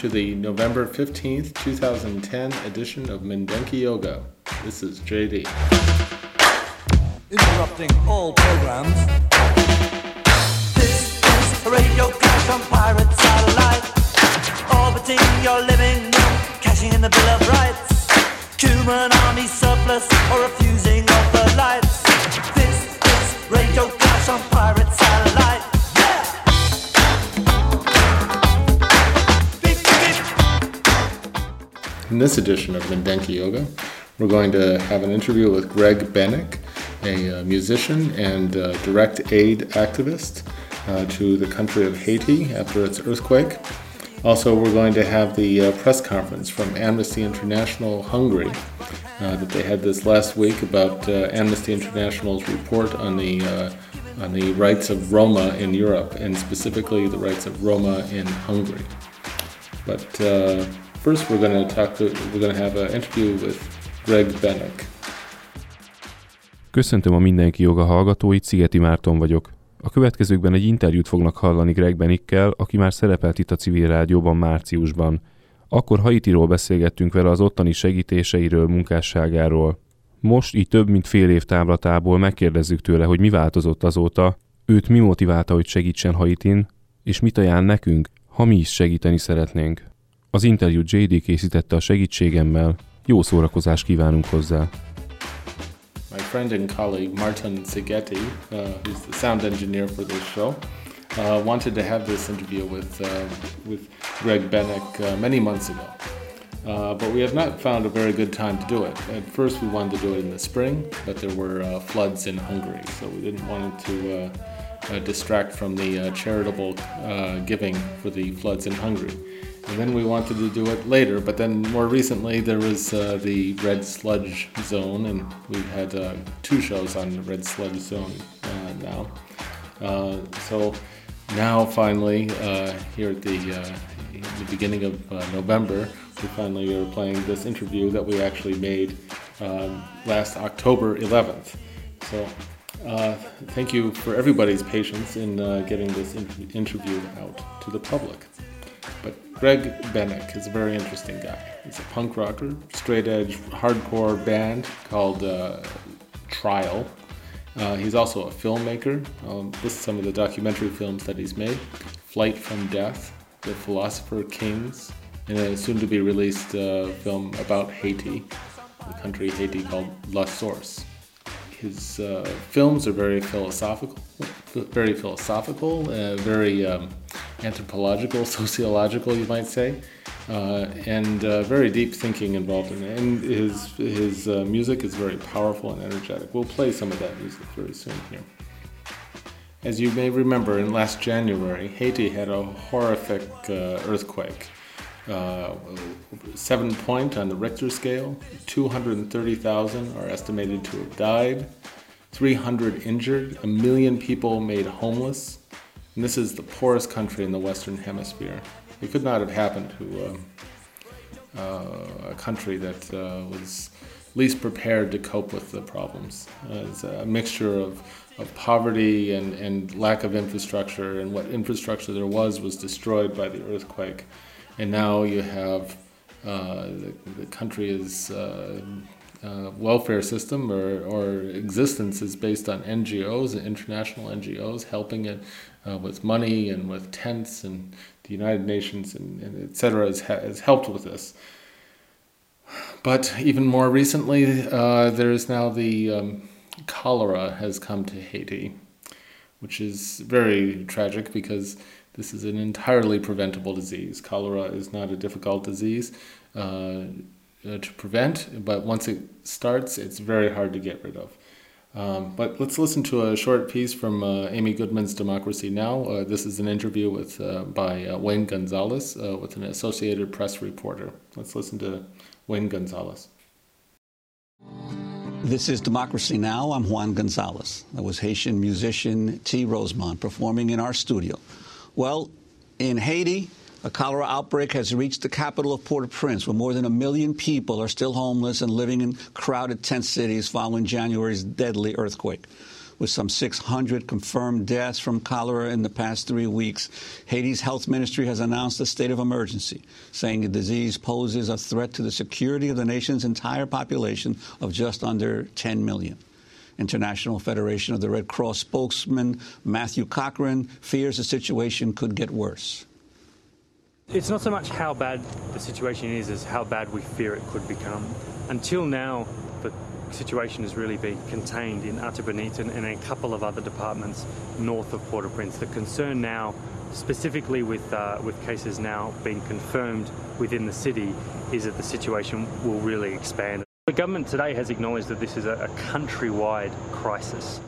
to the November 15th, 2010 edition of Mindenki Joga. This is JD. Interrupting all programs. This is a radio clash on pirate satellite. Orbiting your living room, cashing in the Bill of Rights. Human army surplus or refusing of the lights. This is radio clash on pirate satellite. In this edition of Mindenki Joga, we're going to have an interview with Greg Bennick, a uh, musician and uh, direct aid activist uh, to the country of Haiti after its earthquake. Also, we're going to have the uh, press conference from Amnesty International Hungary that they had this last week about Amnesty International's report on the on the rights of Roma in Europe and specifically the rights of Roma in Hungary. But first, we're going to talk. To, we're going to have an interview with Greg Bennick. Köszöntöm a mindenki joga hallgatóit, Szigeti Márton vagyok. A következőkben egy interjút fognak hallani Greg Benikkel, aki már szerepelt itt a civil rádióban márciusban. Akkor Haitiról beszélgettünk vele az ottani segítéseiről, munkásságáról. Most, így több mint fél év távlatából megkérdezzük tőle, hogy mi változott azóta, őt mi motiválta, hogy segítsen Haitin, és mit ajánl nekünk, ha mi is segíteni szeretnénk. Az JD készítette a segítségemmel, jó szórakozást kívánunk hozzá! my friend and colleague Martin Szigeti, uh, who's the sound engineer for this show, uh, wanted to have this interview with uh, with Greg Bennick uh, many months ago. Uh, but we have not found a very good time to do it. At first, we wanted to do it in the spring, but there were uh, floods in Hungary, so we didn't want to distract from the charitable giving for the floods in Hungary and then we wanted to do it later. But then more recently, there was uh, the Red Sludge Zone, and we've had uh, two shows on the Red Sludge Zone uh, now. Uh, so now, finally, uh, here at the, uh, the beginning of November, we finally are playing this interview that we actually made um, last October 11th. So thank you for everybody's patience in getting this in- interview out to the public. Greg Bennick is a very interesting guy. He's a punk rocker, straight edge, hardcore band called uh, Trial. Uh, he's also a filmmaker. Um, this is some of the documentary films that he's made Flight from Death, The Philosopher Kings, and a soon to be released uh, film about Haiti, the country Haiti called La Source. His uh, films are very philosophical, very philosophical, uh, very um, anthropological, sociological, you might say, uh, and uh, very deep thinking involved in it. And his his uh, music is very powerful and energetic. We'll play some of that music very soon here. As you may remember, in last January, Haiti had a horrific earthquake. Uh, seven point on the Richter scale, 230,000 are estimated to have died, 300 injured, a million people made homeless, and this is the poorest country in the Western Hemisphere. It could not have happened to um, uh, a country that uh, was least prepared to cope with the problems. Uh, it's a mixture of, of poverty and, and lack of infrastructure, and what infrastructure there was was destroyed by the earthquake. And now you have uh, the, the country is uh, uh, welfare system or, or existence is based on NGOs, international NGOs, helping it uh, with money and with tents, and the United Nations and, and et cetera has, has helped with this. But even more recently, uh, there is now the um, cholera has come to Haiti, which is very tragic because this is an entirely preventable disease. Cholera is not a difficult disease uh, uh, to prevent, but once it starts, it's very hard to get rid of. Um, but let's listen to a short piece from uh, Amy Goodman's Democracy Now! Uh, this is an interview with uh, by uh, Juan Gonzalez with an Associated Press reporter. Let's listen to Juan Gonzalez. This is Democracy Now! I'm Juan Gonzalez. That was Haitian musician T. Rosemont performing in our studio. Well, in Haiti, a cholera outbreak has reached the capital of Port-au-Prince, where more than a million people are still homeless and living in crowded tent cities following January's deadly earthquake. with some 600 confirmed deaths from cholera in the past three weeks, Haiti's health ministry has announced a state of emergency, saying the disease poses a threat to the security of the nation's entire population of just under 10 million. International Federation of the Red Cross spokesman Matthew Cochrane fears the situation could get worse. It's not so much how bad the situation is as how bad we fear it could become. Until now, the situation has really been contained in Artibonite and, and a couple of other departments north of Port-au-Prince. The concern now, specifically with, uh, with cases now being confirmed within the city, is that the situation will really expand. The government today has acknowledged that this is a, countrywide crisis.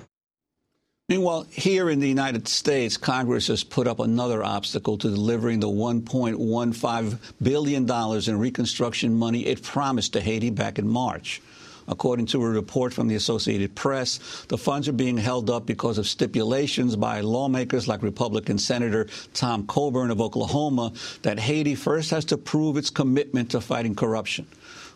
Meanwhile, here in the United States, Congress has put up another obstacle to delivering the $1.15 billion in reconstruction money it promised to Haiti back in March. According to a report from the Associated Press, the funds are being held up because of stipulations by lawmakers like Republican Senator Tom Coburn of Oklahoma that Haiti first has to prove its commitment to fighting corruption.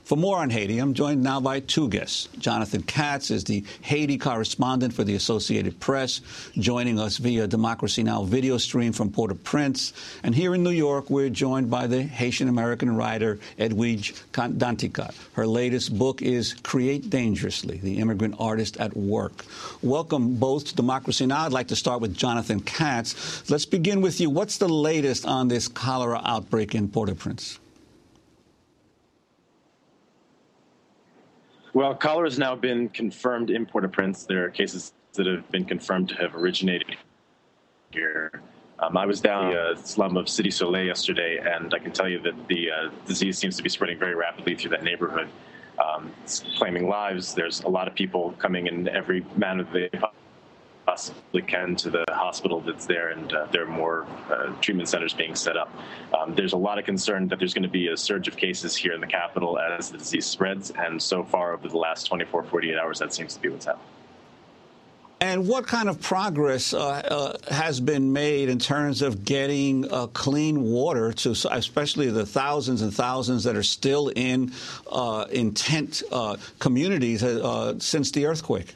For more on Haiti, I'm joined now by two guests. Jonathan Katz is the Haiti correspondent for the Associated Press, joining us via Democracy Now! video stream from Port-au-Prince. And here in New York, we're joined by the Haitian American writer Edwidge Danticat. Her latest book is Create Dangerously, The Immigrant Artist at Work. Welcome both to Democracy Now! I'd like to start with Jonathan Katz. Let's begin with you. What's the latest on this cholera outbreak in Port-au-Prince? Well, cholera has now been confirmed in Port-au-Prince. There are cases that have been confirmed to have originated here. Um, I was down the uh, slum of Cité Soleil yesterday, and I can tell you that the uh, disease seems to be spreading very rapidly through that neighborhood. Um, it's claiming lives. There's a lot of people coming in every manner they possibly can to the hospital that's there, and uh, there are more uh, treatment centers being set up. Um, there's a lot of concern that there's going to be a surge of cases here in the capital as the disease spreads, and so far over the last 24, 48 hours, that seems to be what's happening. And what kind of progress uh, uh, has been made in terms of getting uh, clean water to, especially the thousands and thousands that are still in uh, in tent uh, communities uh, since the earthquake?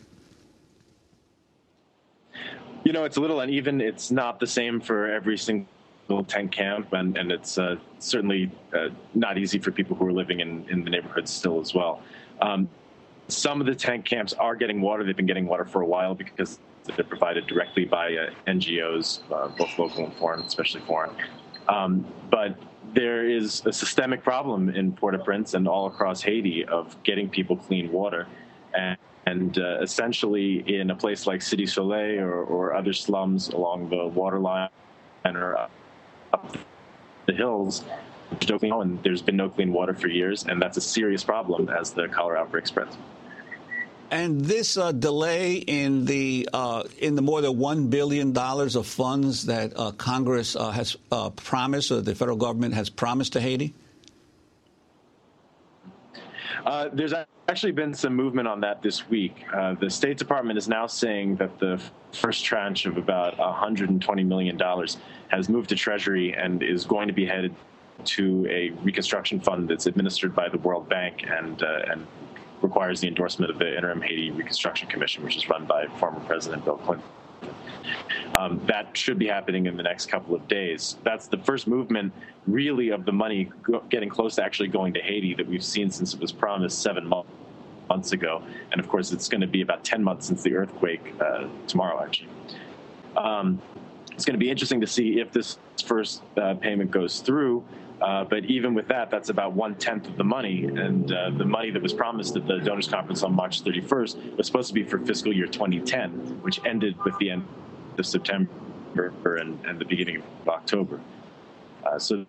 You know, it's a little uneven. It's not the same for every single tent camp, and, and it's uh, certainly uh, not easy for people who are living in, in the neighborhoods still as well. Um, some of the tent camps are getting water. They've been getting water for a while because they're provided directly by uh, NGOs, uh, both local and foreign, especially foreign. Um, but there is a systemic problem in Port-au-Prince and all across Haiti of getting people clean water. And and uh, essentially, in a place like Cité Soleil or, or other slums along the waterline and or up the hills, there's no and there's been no clean water for years, and that's a serious problem as the cholera outbreak spreads. And this uh, delay in the uh, in the more than one billion dollars of funds that uh, Congress uh, has uh, promised, or the federal government has promised to Haiti. Uh, there's actually been some movement on that this week. Uh, the State Department is now saying that the first tranche of about $120 million has moved to Treasury and is going to be headed to a reconstruction fund that's administered by the World Bank and, uh, and requires the endorsement of the Interim Haiti Reconstruction Commission, which is run by former President Bill Clinton. Um, that should be happening in the next couple of days. That's the first movement, really, of the money getting close to actually going to Haiti that we've seen since it was promised seven months ago. And of course, it's going to be about 10 months since the earthquake uh, tomorrow, actually. Um, it's going to be interesting to see if this first uh, payment goes through. Uh, but even with that, that's about one tenth of the money. And uh, the money that was promised at the donors conference on March 31st was supposed to be for fiscal year 2010, which ended with the end of September and, and the beginning of October. Uh, so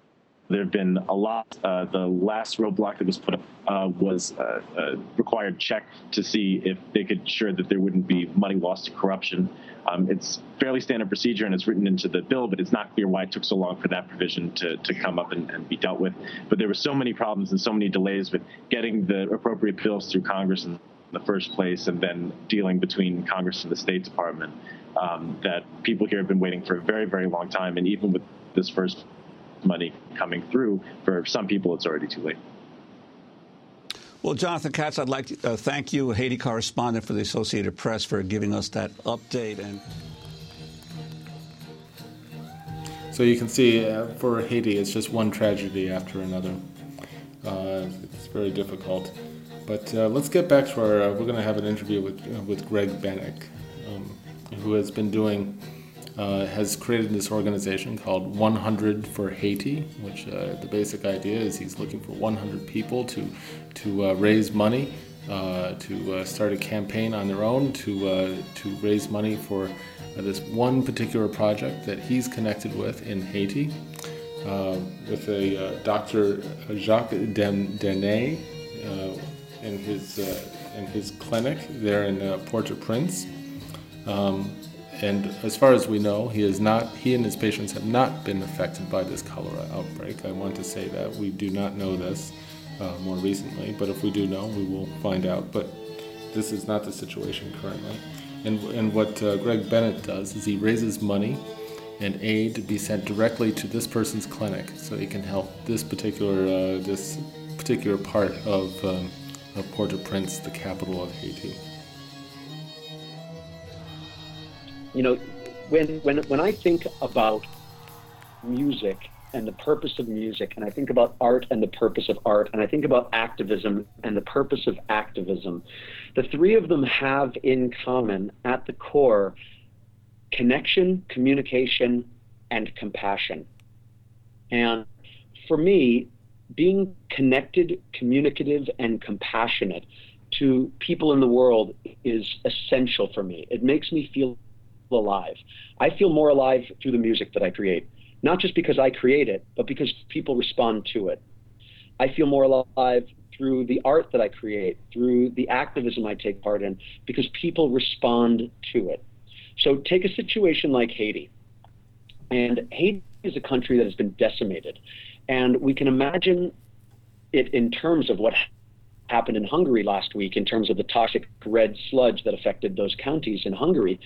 there have been a lot. Uh, the last roadblock that was put up uh, was a uh, required check to see if they could ensure that there wouldn't be money lost to corruption. Um, it's fairly standard procedure and it's written into the bill, but it's not clear why it took so long for that provision to, to come up and, and be dealt with. But there were so many problems and so many delays with getting the appropriate bills through Congress in the first place and then dealing between Congress and the State Department um, that people here have been waiting for a very, very long time. And even with this first money coming through, for some people, it's already too late. Well, Jonathan Katz, I'd like to uh, thank you, Haiti correspondent for the Associated Press, for giving us that update. And so you can see uh, for Haiti, it's just one tragedy after another. Uh, it's very difficult. But uh, let's get back to our. Uh, we're going to have an interview with uh, with Greg Bennick, um, who has been doing. Uh, has created this organization called 100 for Haiti, which uh, the basic idea is he's looking for 100 people to to uh, raise money, to start a campaign on their own to to raise money for this one particular project that he's connected with in Haiti, with a Dr. Jacques Denis in his uh, in his clinic there in uh, Port-au-Prince. Um, and as far as we know, he is not. He and his patients have not been affected by this cholera outbreak. I want to say that we do not know this uh, more recently, but if we do know, we will find out. But this is not the situation currently. And, and what uh, Greg Bennick does is he raises money and aid to be sent directly to this person's clinic so he can help this particular uh, this particular part of um, of Port-au-Prince, the capital of Haiti? You know, when when when I think about music and the purpose of music, and I think about art and the purpose of art, and I think about activism and the purpose of activism, the three of them have in common at the core connection, communication, and compassion. And for me, being connected, communicative, and compassionate to people in the world is essential for me. It makes me feel alive. I feel more alive through the music that I create, not just because I create it, but because people respond to it. I feel more alive through the art that I create, through the activism I take part in, because people respond to it. So take a situation like Haiti. And Haiti is a country that has been decimated. And we can imagine it in terms of what happened in Hungary last week, in terms of the toxic red sludge that affected those counties in Hungary.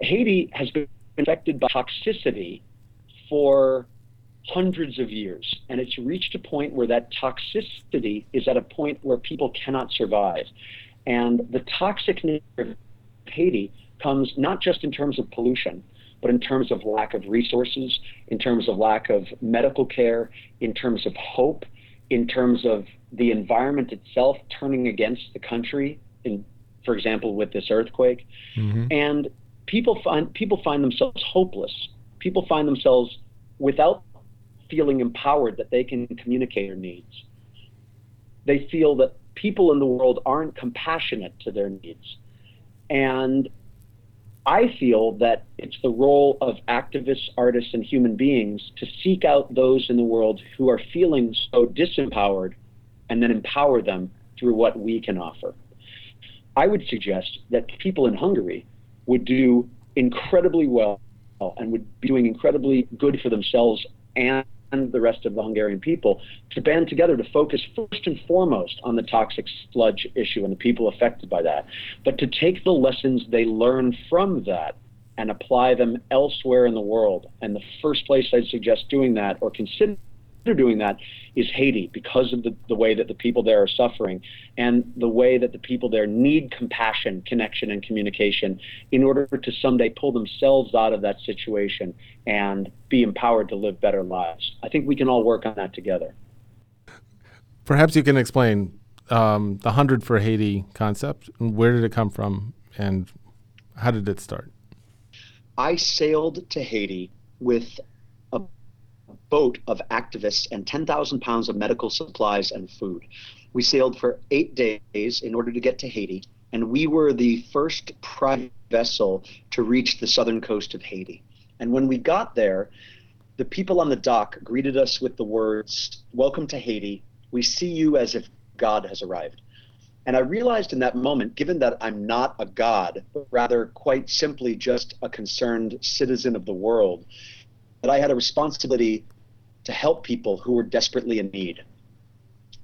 Haiti has been affected by toxicity for hundreds of years, and it's reached a point where that toxicity is at a point where people cannot survive. And the toxic nature of Haiti comes not just in terms of pollution, but in terms of lack of resources, in terms of lack of medical care, in terms of hope, in terms of the environment itself turning against the country, in, for example, with this earthquake. Mm-hmm. And people find people find themselves hopeless. People find themselves without feeling empowered that they can communicate their needs. They feel that people in the world aren't compassionate to their needs. And I feel that it's the role of activists, artists, and human beings to seek out those in the world who are feeling so disempowered and then empower them through what we can offer. I would suggest that people in Hungary would do incredibly well and would be doing incredibly good for themselves and the rest of the Hungarian people to band together to focus first and foremost on the toxic sludge issue and the people affected by that, but to take the lessons they learn from that and apply them elsewhere in the world. And the first place I'd suggest doing that or consider doing that is Haiti because of the, the way that the people there are suffering and the way that the people there need compassion, connection, and communication in order to someday pull themselves out of that situation and be empowered to live better lives. I think we can all work on that together. Perhaps you can explain um, the 100 for Haiti concept. Where did it come from and how did it start? I sailed to Haiti with boat of activists and 10,000 pounds of medical supplies and food. We sailed for eight days in order to get to Haiti, and we were the first private vessel to reach the southern coast of Haiti. And when we got there, the people on the dock greeted us with the words, Welcome to Haiti. We see you as if God has arrived. And I realized in that moment, given that I'm not a God, but rather quite simply just a concerned citizen of the world, that I had a responsibility to help people who were desperately in need.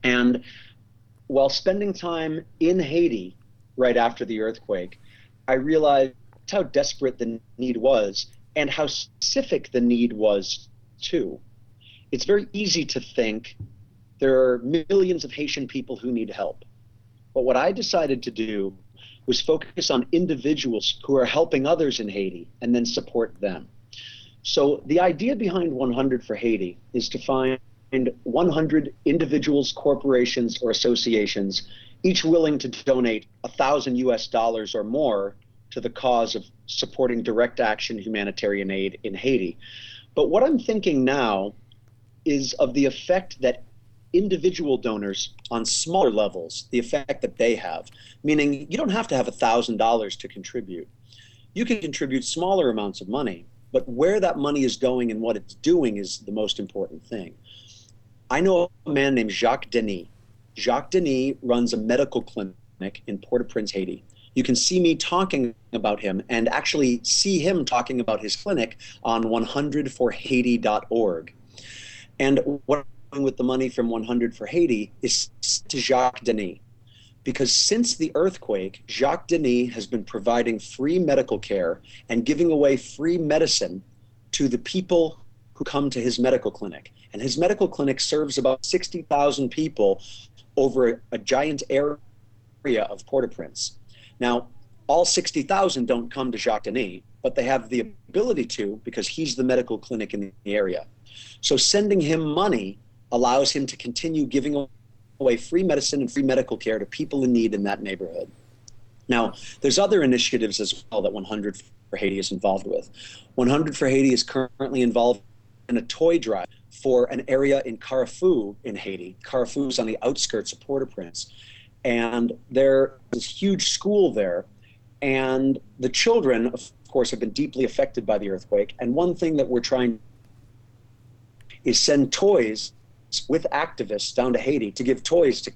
And while spending time in Haiti right after the earthquake, I realized how desperate the need was and how specific the need was too. It's very easy to think there are millions of Haitian people who need help. But what I decided to do was focus on individuals who are helping others in Haiti and then support them. So the idea behind 100 for Haiti is to find 100 individuals, corporations, or associations, each willing to donate a thousand US dollars or more to the cause of supporting direct action humanitarian aid in Haiti. But what I'm thinking now is of the effect that individual donors on smaller levels, the effect that they have, meaning you don't have to have $1,000 to contribute. You can contribute smaller amounts of money, but where that money is going and what it's doing is the most important thing. I know a man named Jacques Denis. Jacques Denis runs a medical clinic in Port au Prince, Haiti. You can see me talking about him and actually see him talking about his clinic on 100forhaiti.org. And what I'm doing with the money from 100 for Haiti is to Jacques Denis. Because since the earthquake, Jacques Denis has been providing free medical care and giving away free medicine to the people who come to his medical clinic. And his medical clinic serves about 60,000 people over a giant area of Port au Prince. Now, all 60,000 don't come to Jacques Denis, but they have the ability to because he's the medical clinic in the area. So sending him money allows him to continue giving away free medicine and free medical care to people in need in that neighborhood. Now, there's other initiatives as well that 100 for Haiti is involved with. 100 for Haiti is currently involved in a toy drive for an area in Carrefour in Haiti. Carrefour is on the outskirts of Port-au-Prince, and there's this huge school there, and the children, of course, have been deeply affected by the earthquake. And one thing that we're trying is send toys with activists down to Haiti to give toys to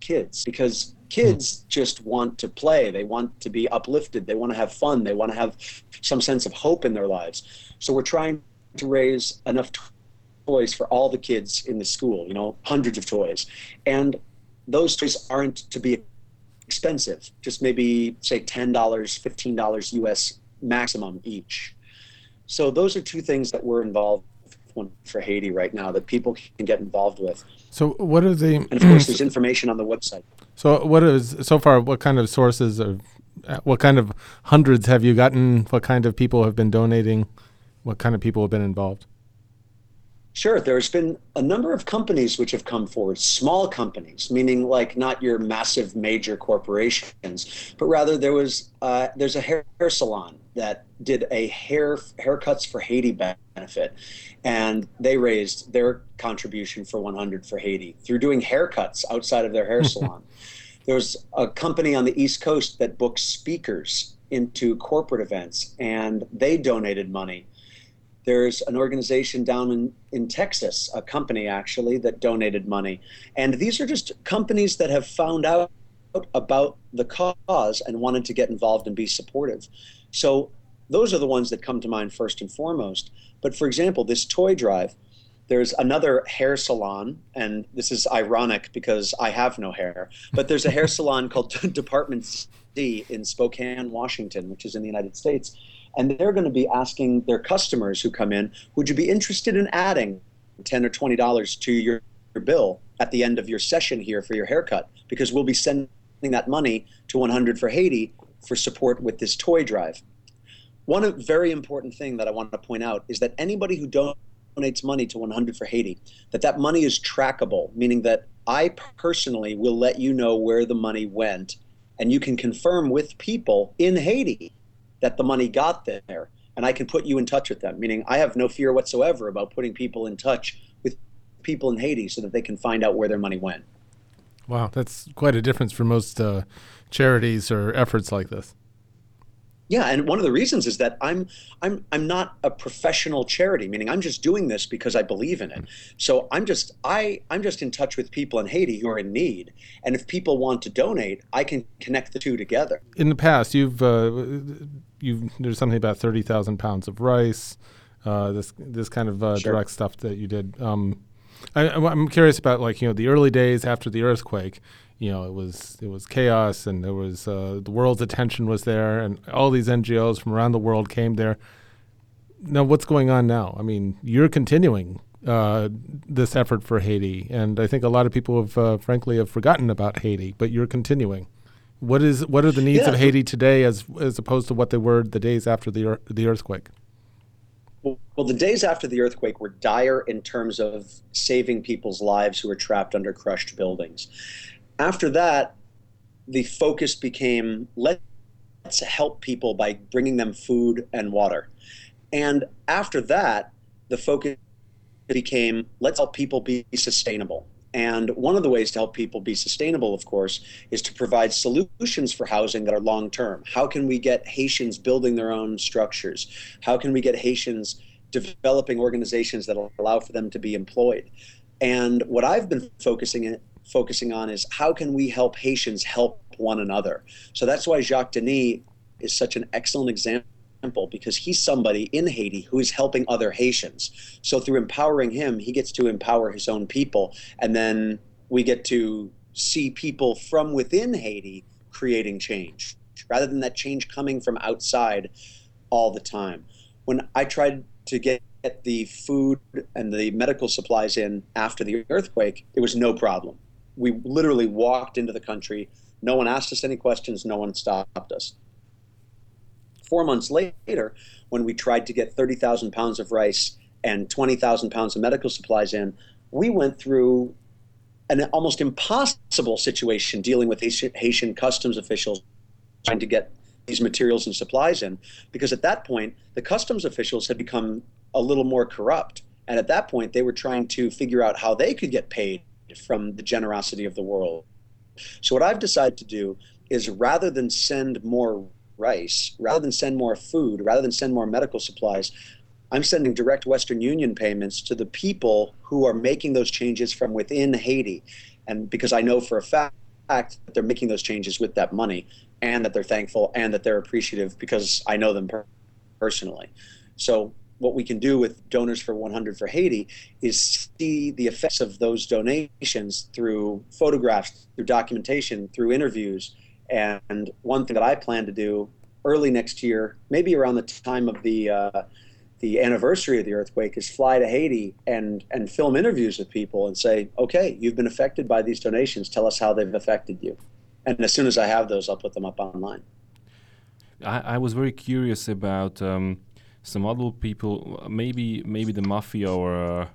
kids because kids hmm. just want to play. They want to be uplifted. They want to have fun. They want to have some sense of hope in their lives. So we're trying to raise enough toys for all the kids in the school, you know, hundreds of toys. And those toys aren't to be expensive, just maybe say $10, $15 US maximum each. So those are two things that we're involved one for Haiti right now that people can get involved with. So what are the And of course there's information on the website. So what is so far? What kind of sources or uh, what kind of hundreds have you gotten? What kind of people have been donating? What kind of people have been involved? Sure, there's been a number of companies which have come forward, small companies, meaning like not your massive major corporations, but rather there was uh, there's a hair salon that did a hair haircuts for Haiti benefit, and they raised their contribution for 100 for Haiti through doing haircuts outside of their hair salon. there was a company on the East Coast that books speakers into corporate events, and they donated money there's an organization down in, in Texas, a company actually, that donated money. And these are just companies that have found out about the cause and wanted to get involved and be supportive. So those are the ones that come to mind first and foremost. But for example, this toy drive, there's another hair salon, and this is ironic because I have no hair, but there's a hair salon called Department D in Spokane, Washington, which is in the United States and they're going to be asking their customers who come in, would you be interested in adding 10 or 20 dollars to your, your bill at the end of your session here for your haircut? Because we'll be sending that money to 100 for Haiti for support with this toy drive. One very important thing that I want to point out is that anybody who donates money to 100 for Haiti, that that money is trackable, meaning that I personally will let you know where the money went, and you can confirm with people in Haiti that the money got there and I can put you in touch with them. Meaning, I have no fear whatsoever about putting people in touch with people in Haiti so that they can find out where their money went. Wow, that's quite a difference for most uh, charities or efforts like this. Yeah, and one of the reasons is that I'm I'm I'm not a professional charity, meaning I'm just doing this because I believe in it. So I'm just I I'm just in touch with people in Haiti who are in need, and if people want to donate, I can connect the two together. In the past, you've uh, you there's something about thirty thousand pounds of rice, uh, this this kind of uh, Sure. direct stuff that you did. Um, I, I'm curious about like you know the early days after the earthquake. You know, it was it was chaos, and there was uh, the world's attention was there, and all these NGOs from around the world came there. Now, what's going on now? I mean, you're continuing uh, this effort for Haiti, and I think a lot of people have, uh, frankly, have forgotten about Haiti. But you're continuing. What is what are the needs Yeah. of Haiti today, as as opposed to what they were the days after the ear- the earthquake? Well, well, the days after the earthquake were dire in terms of saving people's lives who were trapped under crushed buildings. After that, the focus became let's help people by bringing them food and water. And after that, the focus became let's help people be sustainable. And one of the ways to help people be sustainable, of course, is to provide solutions for housing that are long term. How can we get Haitians building their own structures? How can we get Haitians developing organizations that allow for them to be employed? And what I've been focusing focusing on is how can we help Haitians help one another? So that's why Jacques Denis is such an excellent example because he's somebody in Haiti who is helping other Haitians. So through empowering him, he gets to empower his own people, and then we get to see people from within Haiti creating change rather than that change coming from outside all the time. When I tried to get the food and the medical supplies in after the earthquake, it was no problem. We literally walked into the country. No one asked us any questions. No one stopped us four months later, when we tried to get 30,000 pounds of rice and 20,000 pounds of medical supplies in, we went through an almost impossible situation dealing with Haitian, customs officials trying to get these materials and supplies in. Because at that point, the customs officials had become a little more corrupt. And at that point, they were trying to figure out how they could get paid from the generosity of the world. So, what I've decided to do is rather than send more rice, rather than send more food, rather than send more medical supplies, I'm sending direct Western Union payments to the people who are making those changes from within Haiti. And because I know for a fact that they're making those changes with that money and that they're thankful and that they're appreciative because I know them per- personally. So, what we can do with Donors for 100 for Haiti is see the effects of those donations through photographs, through documentation, through interviews, and one thing that I plan to do early next year, maybe around the time of the uh, the anniversary of the earthquake, is fly to Haiti and and film interviews with people and say, okay, you've been affected by these donations. Tell us how they've affected you. And as soon as I have those, I'll put them up online. I, I was very curious about um, some other people, maybe maybe the mafia or uh,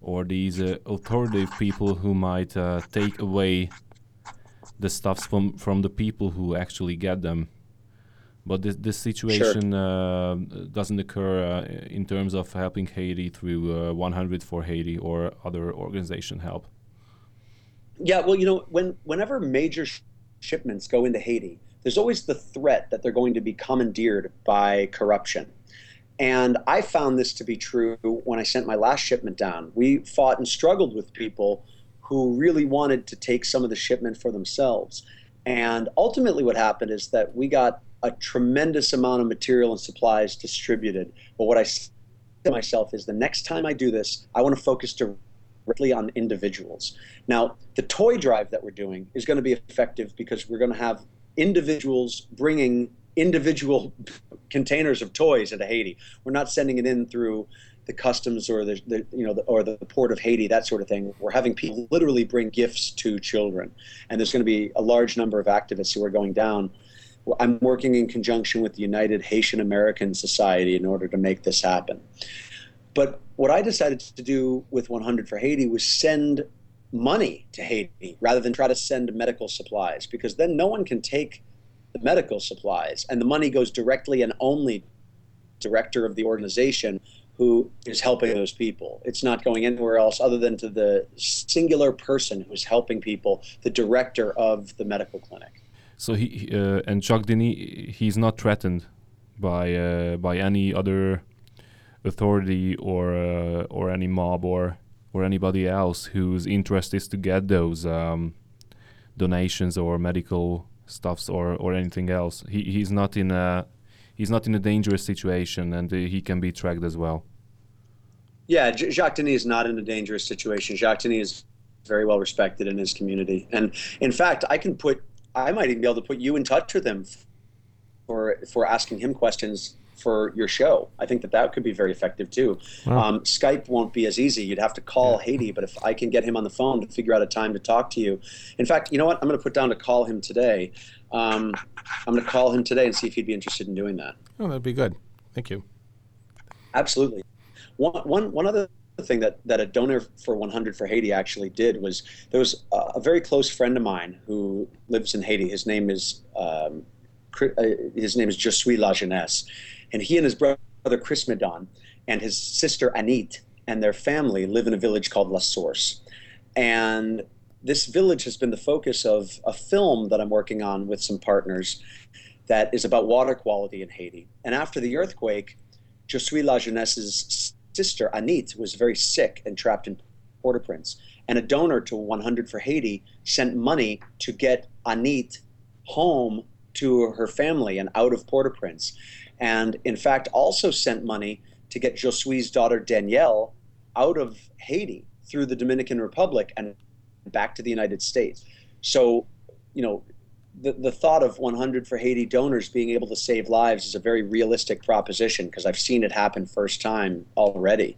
or these uh, authoritative people who might uh, take away the stuffs from from the people who actually get them. But this this situation uh, doesn't occur uh, in terms of helping Haiti through uh, 100 for Haiti or other organization help. Yeah, well, you know, when whenever major sh- shipments go into Haiti, there's always the threat that they're going to be commandeered by corruption. And I found this to be true when I sent my last shipment down. We fought and struggled with people who really wanted to take some of the shipment for themselves. And ultimately, what happened is that we got a tremendous amount of material and supplies distributed. But what I said to myself is the next time I do this, I want to focus directly on individuals. Now, the toy drive that we're doing is going to be effective because we're going to have individuals bringing individual containers of toys into Haiti. We're not sending it in through the customs or the, the you know the, or the port of Haiti, that sort of thing. We're having people literally bring gifts to children, and there's going to be a large number of activists who are going down. I'm working in conjunction with the United Haitian American Society in order to make this happen. But what I decided to do with 100 for Haiti was send money to Haiti rather than try to send medical supplies, because then no one can take the medical supplies, and the money goes directly and only director of the organization who is helping those people. It's not going anywhere else other than to the singular person who's helping people, the director of the medical clinic. So he uh, and Denis, he's not threatened by uh, by any other authority or uh, or any mob or or anybody else whose interest is to get those um, donations or medical stuffs or or anything else. He he's not in a he's not in a dangerous situation and uh, he can be tracked as well. Yeah, J- Jacques Denis is not in a dangerous situation. Jacques Denis is very well respected in his community, and in fact, I can put I might even be able to put you in touch with him for for asking him questions for your show. I think that that could be very effective too. Wow. Um, Skype won't be as easy. You'd have to call yeah. Haiti, but if I can get him on the phone to figure out a time to talk to you, in fact, you know what? I'm going to put down to call him today. Um, I'm going to call him today and see if he'd be interested in doing that. Oh, that'd be good. Thank you. Absolutely. One, one, one other thing that, that a donor for 100 for Haiti actually did was there was a, a very close friend of mine who lives in Haiti. His name is um, uh, his name is Josui La Jeunesse, and he and his brother Chris Medon and his sister Anit and their family live in a village called La Source, and this village has been the focus of a film that I'm working on with some partners that is about water quality in Haiti. And after the earthquake, Josui La Jeunesse's sister, Anit, was very sick and trapped in Port au Prince. And a donor to 100 for Haiti sent money to get Anit home to her family and out of Port au Prince. And in fact, also sent money to get Josue's daughter, Danielle, out of Haiti through the Dominican Republic and back to the United States. So, you know, the, the thought of 100 for Haiti donors being able to save lives is a very realistic proposition because I've seen it happen first time already.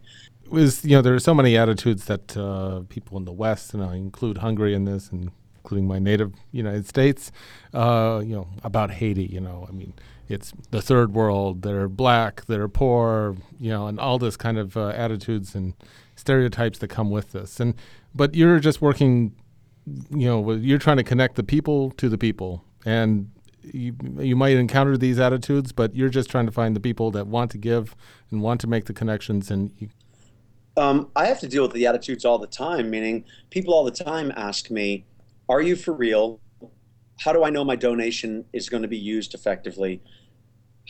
Was you know there are so many attitudes that uh, people in the West, and I include Hungary in this, and including my native United States, uh, you know about Haiti. You know, I mean, it's the third world. They're black. They're poor. You know, and all this kind of uh, attitudes and stereotypes that come with this. And but you're just working you know you're trying to connect the people to the people and you, you might encounter these attitudes but you're just trying to find the people that want to give and want to make the connections and you... um, i have to deal with the attitudes all the time meaning people all the time ask me are you for real how do i know my donation is going to be used effectively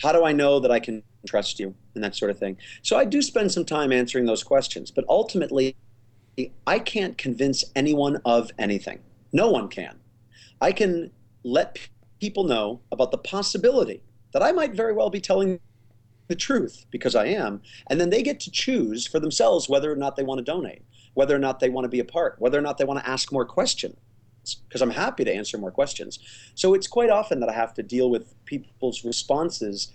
how do i know that i can trust you and that sort of thing so i do spend some time answering those questions but ultimately I can't convince anyone of anything. No one can. I can let people know about the possibility that I might very well be telling the truth because I am, and then they get to choose for themselves whether or not they want to donate, whether or not they want to be a part, whether or not they want to ask more questions because I'm happy to answer more questions. So it's quite often that I have to deal with people's responses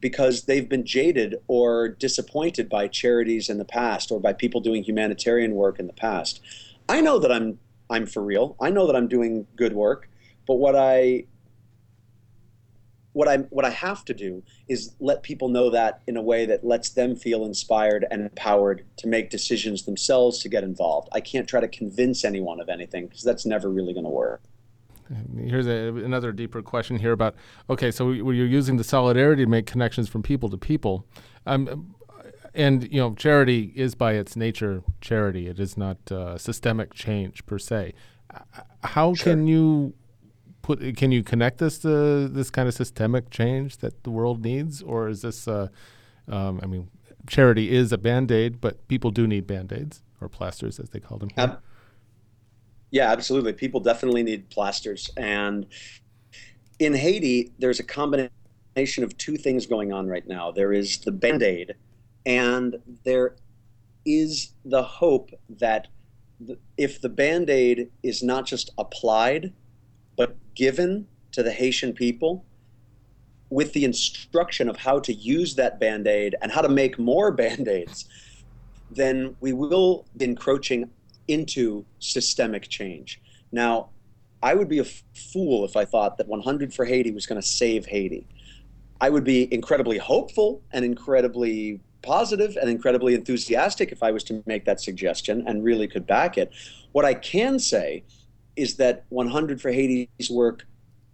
because they've been jaded or disappointed by charities in the past or by people doing humanitarian work in the past. I know that I'm I'm for real. I know that I'm doing good work, but what I what I what I have to do is let people know that in a way that lets them feel inspired and empowered to make decisions themselves to get involved. I can't try to convince anyone of anything because that's never really going to work here's a, another deeper question here about okay, so you're using the solidarity to make connections from people to people, um, and you know, charity is by its nature charity. It is not uh, systemic change per se. How sure. can you put? Can you connect this to this kind of systemic change that the world needs, or is this? Uh, um, I mean, charity is a band aid, but people do need band aids or plasters, as they call them. Here. Yeah, absolutely. People definitely need plasters. And in Haiti, there's a combination of two things going on right now. There is the band aid, and there is the hope that if the band aid is not just applied, but given to the Haitian people, with the instruction of how to use that band aid and how to make more band aids, then we will be encroaching into systemic change. Now, I would be a fool if I thought that 100 for Haiti was going to save Haiti. I would be incredibly hopeful and incredibly positive and incredibly enthusiastic if I was to make that suggestion and really could back it. What I can say is that 100 for Haiti's work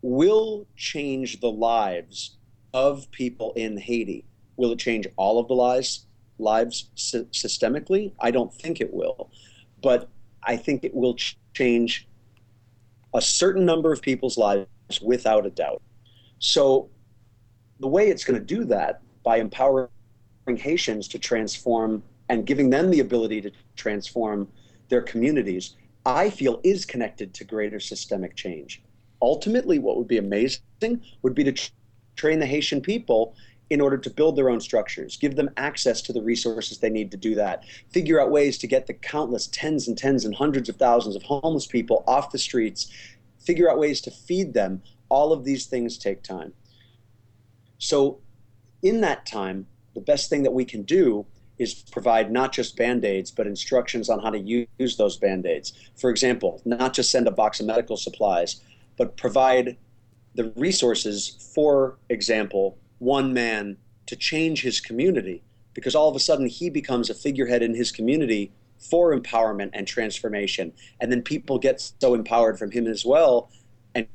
will change the lives of people in Haiti. Will it change all of the lives lives systemically? I don't think it will but I think it will ch- change a certain number of people's lives without a doubt. So, the way it's going to do that by empowering Haitians to transform and giving them the ability to transform their communities, I feel is connected to greater systemic change. Ultimately, what would be amazing would be to tr- train the Haitian people in order to build their own structures, give them access to the resources they need to do that, figure out ways to get the countless tens and tens and hundreds of thousands of homeless people off the streets, figure out ways to feed them. All of these things take time. So in that time, the best thing that we can do is provide not just band aids, but instructions on how to use those band aids. For example, not just send a box of medical supplies, but provide the resources, for example, one man to change his community, because all of a sudden he becomes a figurehead in his community for empowerment and transformation. And then people get so empowered from him as well and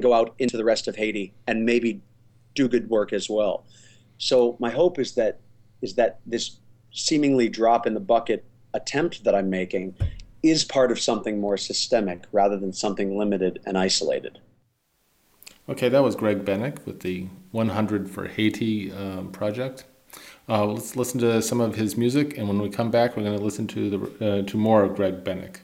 go out into the rest of Haiti and maybe do good work as well. So my hope is that is that this seemingly drop in the bucket attempt that I'm making is part of something more systemic rather than something limited and isolated. Okay, that was Greg Bennick with the 100 for Haiti um, project. Uh, let's listen to some of his music, and when we come back, we're going to listen to the uh, to more of Greg Bennick.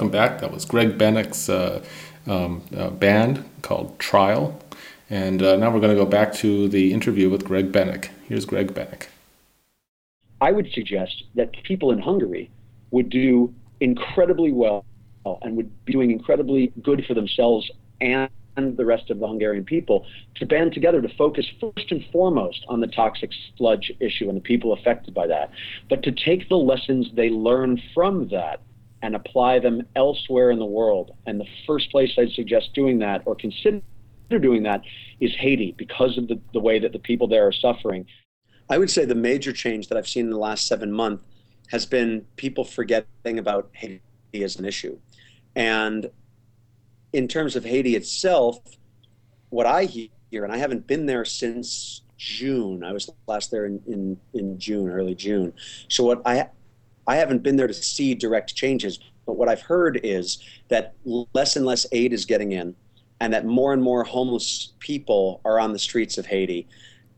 Welcome back. That was Greg Bennick's uh, um, uh, band called Trial. And uh, now we're going to go back to the interview with Greg Bennick. Here's Greg Bennick. I would suggest that people in Hungary would do incredibly well and would be doing incredibly good for themselves and the rest of the Hungarian people to band together to focus first and foremost on the toxic sludge issue and the people affected by that, but to take the lessons they learn from that and apply them elsewhere in the world. And the first place I'd suggest doing that or consider doing that is Haiti because of the, the way that the people there are suffering. I would say the major change that I've seen in the last seven months has been people forgetting about Haiti as an issue. And in terms of Haiti itself, what I hear, and I haven't been there since June. I was last there in, in, in June, early June. So what I I haven't been there to see direct changes, but what I've heard is that less and less aid is getting in, and that more and more homeless people are on the streets of Haiti.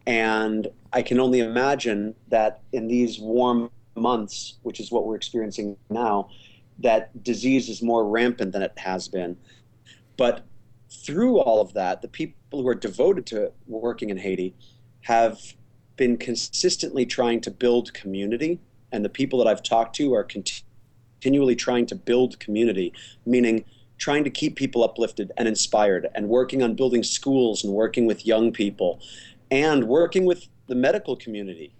And I can only imagine that in these warm months, which is what we're experiencing now, that disease is more rampant than it has been. But through all of that, the people who are devoted to working in Haiti have been consistently trying to build community. And the people that I've talked to are continually trying to build community, meaning trying to keep people uplifted and inspired and working on building schools and working with young people and working with the medical community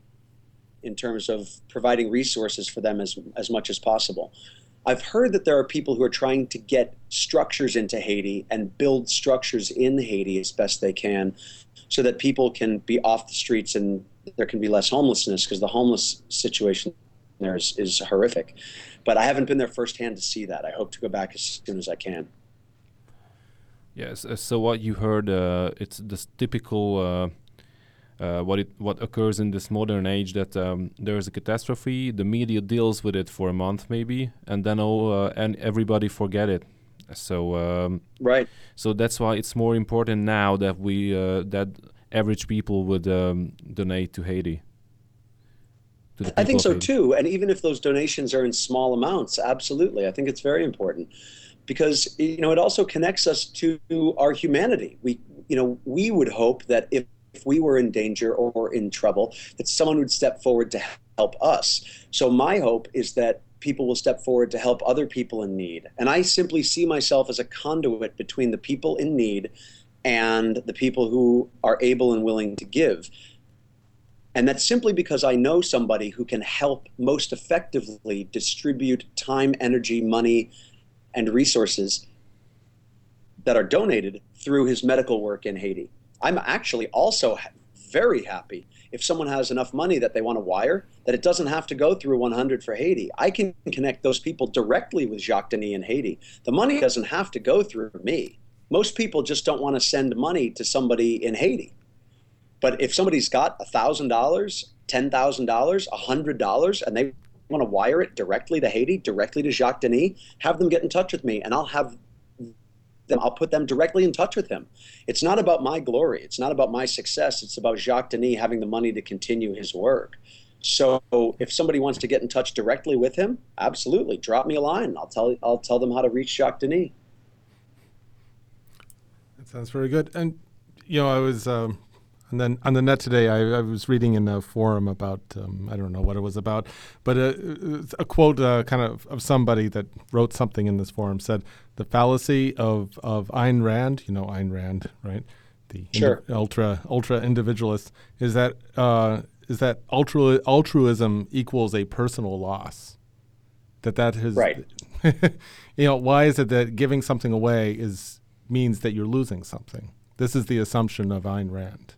in terms of providing resources for them as, as much as possible. I've heard that there are people who are trying to get structures into Haiti and build structures in Haiti as best they can so that people can be off the streets and there can be less homelessness because the homeless situation there is, is horrific. But I haven't been there firsthand to see that. I hope to go back as soon as I can. Yes. Uh, so what you heard, uh, it's this typical uh, uh, what it what occurs in this modern age that um, there is a catastrophe, the media deals with it for a month maybe, and then oh, uh, and everybody forget it. So um, right. So that's why it's more important now that we uh, that average people would um, donate to Haiti. I think so too, and even if those donations are in small amounts, absolutely, I think it's very important because you know it also connects us to our humanity. We you know we would hope that if if we were in danger or in trouble, that someone would step forward to help us. So my hope is that people will step forward to help other people in need. And I simply see myself as a conduit between the people in need and the people who are able and willing to give. And that's simply because I know somebody who can help most effectively distribute time, energy, money, and resources that are donated through his medical work in Haiti. I'm actually also very happy if someone has enough money that they want to wire that it doesn't have to go through 100 for Haiti. I can connect those people directly with Jacques Denis in Haiti. The money doesn't have to go through me. Most people just don't want to send money to somebody in Haiti. But if somebody's got $1,000, $10,000, $100, and they want to wire it directly to Haiti, directly to Jacques Denis, have them get in touch with me and I'll have them, I'll put them directly in touch with him. It's not about my glory. It's not about my success. It's about Jacques Denis having the money to continue his work. So if somebody wants to get in touch directly with him, absolutely, drop me a line. I'll tell I'll tell them how to reach Jacques Denis. That sounds very good. And you know, I was um, and then on the net today, I, I was reading in a forum about um, I don't know what it was about, but a, a quote uh, kind of of somebody that wrote something in this forum said the fallacy of of Ayn Rand, you know Ayn Rand, right? The sure. indi- ultra ultra individualist is that uh, is that ultra altruism equals a personal loss. That that is right. you know why is it that giving something away is means that you're losing something? This is the assumption of Ayn Rand.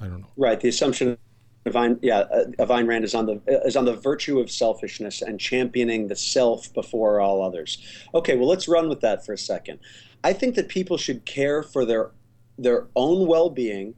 I don't know. Right. The assumption of Ayn, yeah, uh, of Ayn Rand is on the is on the virtue of selfishness and championing the self before all others. Okay, well, let's run with that for a second. I think that people should care for their their own well-being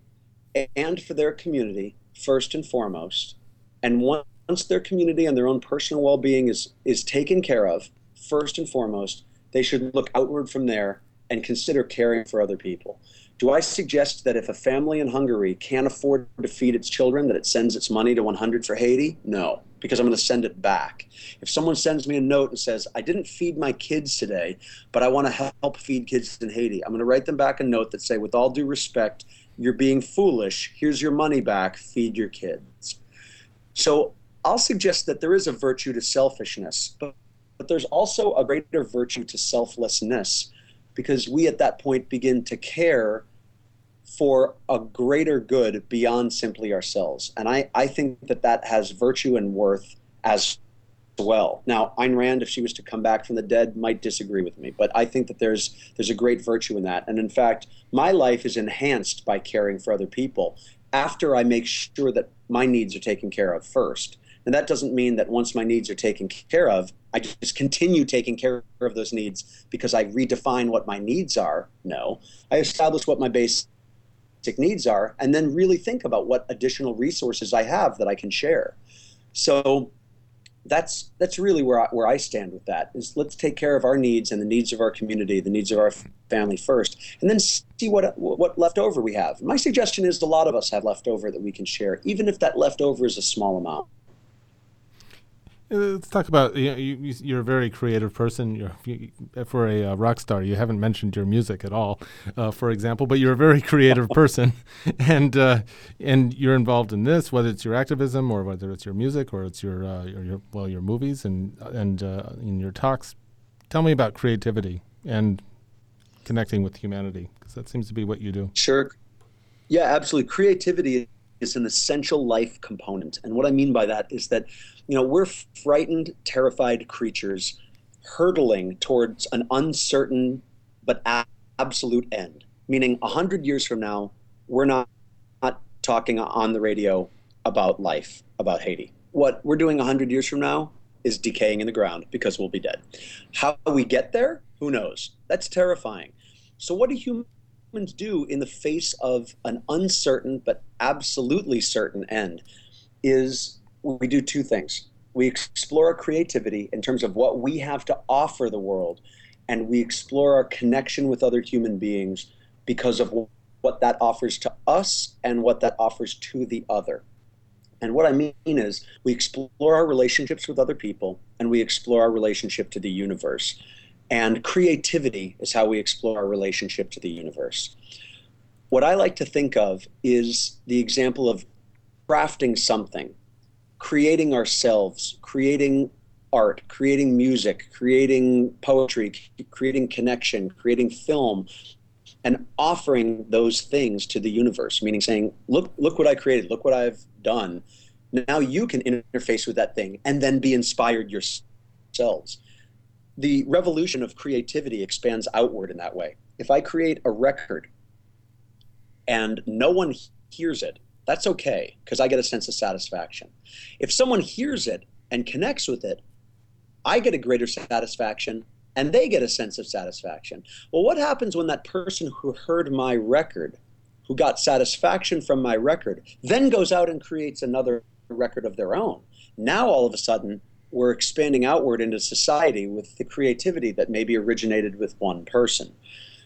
and for their community first and foremost. And once their community and their own personal well-being is is taken care of first and foremost, they should look outward from there and consider caring for other people. Do I suggest that if a family in Hungary can't afford to feed its children, that it sends its money to 100 for Haiti? No, because I'm going to send it back. If someone sends me a note and says, I didn't feed my kids today, but I want to help feed kids in Haiti, I'm going to write them back a note that say, with all due respect, you're being foolish. Here's your money back. Feed your kids. So I'll suggest that there is a virtue to selfishness, but, but there's also a greater virtue to selflessness because we at that point begin to care for a greater good beyond simply ourselves. And I, I think that that has virtue and worth as well. Now, Ayn Rand, if she was to come back from the dead, might disagree with me, but I think that there's there's a great virtue in that. And in fact, my life is enhanced by caring for other people after I make sure that my needs are taken care of first. And that doesn't mean that once my needs are taken care of, I just continue taking care of those needs because I redefine what my needs are. No, I establish what my base needs are, and then really think about what additional resources I have that I can share. So that's that's really where I, where I stand with that is let's take care of our needs and the needs of our community, the needs of our family first, and then see what what leftover we have. My suggestion is a lot of us have leftover that we can share, even if that leftover is a small amount. Let's talk about you, you, you're a very creative person. You're you, for a uh, rock star. You haven't mentioned your music at all, uh, for example, but you're a very creative person, and uh, and you're involved in this, whether it's your activism or whether it's your music or it's your uh, your, your, well your movies and and uh, in your talks. Tell me about creativity and connecting with humanity, because that seems to be what you do. Sure. Yeah, absolutely. Creativity is an essential life component. And what I mean by that is that, you know, we're frightened, terrified creatures hurtling towards an uncertain but absolute end. Meaning, 100 years from now, we're not, not talking on the radio about life, about Haiti. What we're doing 100 years from now is decaying in the ground because we'll be dead. How we get there, who knows? That's terrifying. So, what do humans humans do in the face of an uncertain but absolutely certain end is we do two things. We explore our creativity in terms of what we have to offer the world, and we explore our connection with other human beings because of what that offers to us and what that offers to the other. And what I mean is, we explore our relationships with other people and we explore our relationship to the universe. And creativity is how we explore our relationship to the universe. What I like to think of is the example of crafting something, creating ourselves, creating art, creating music, creating poetry, creating connection, creating film, and offering those things to the universe, meaning saying, look, look what I created, look what I've done. Now you can interface with that thing and then be inspired yourselves the revolution of creativity expands outward in that way. If I create a record and no one hears it, that's okay because I get a sense of satisfaction. If someone hears it and connects with it, I get a greater satisfaction and they get a sense of satisfaction. Well, what happens when that person who heard my record, who got satisfaction from my record, then goes out and creates another record of their own? Now, all of a sudden, we're expanding outward into society with the creativity that maybe originated with one person.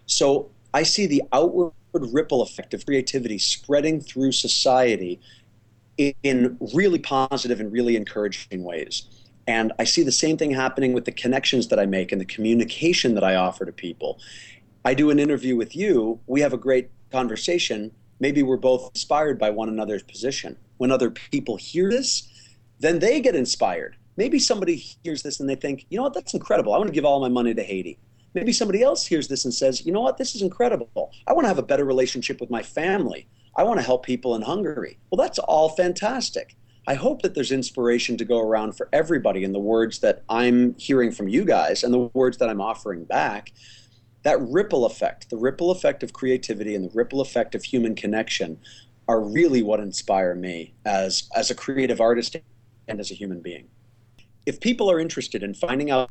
So I see the outward ripple effect of creativity spreading through society in really positive and really encouraging ways. And I see the same thing happening with the connections that I make and the communication that I offer to people. I do an interview with you, we have a great conversation. Maybe we're both inspired by one another's position. When other people hear this, then they get inspired Maybe somebody hears this and they think, you know what, that's incredible. I want to give all my money to Haiti. Maybe somebody else hears this and says, you know what, this is incredible. I want to have a better relationship with my family. I want to help people in Hungary. Well, that's all fantastic. I hope that there's inspiration to go around for everybody in the words that I'm hearing from you guys and the words that I'm offering back. That ripple effect, the ripple effect of creativity and the ripple effect of human connection are really what inspire me as, as a creative artist and as a human being if people are interested in finding out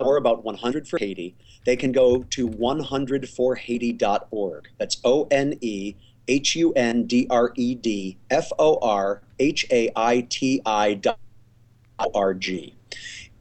more about 100 for Haiti, they can go to 100forhaiti.org. That's O N E H U N D R E D F O R H A I T I dot R G.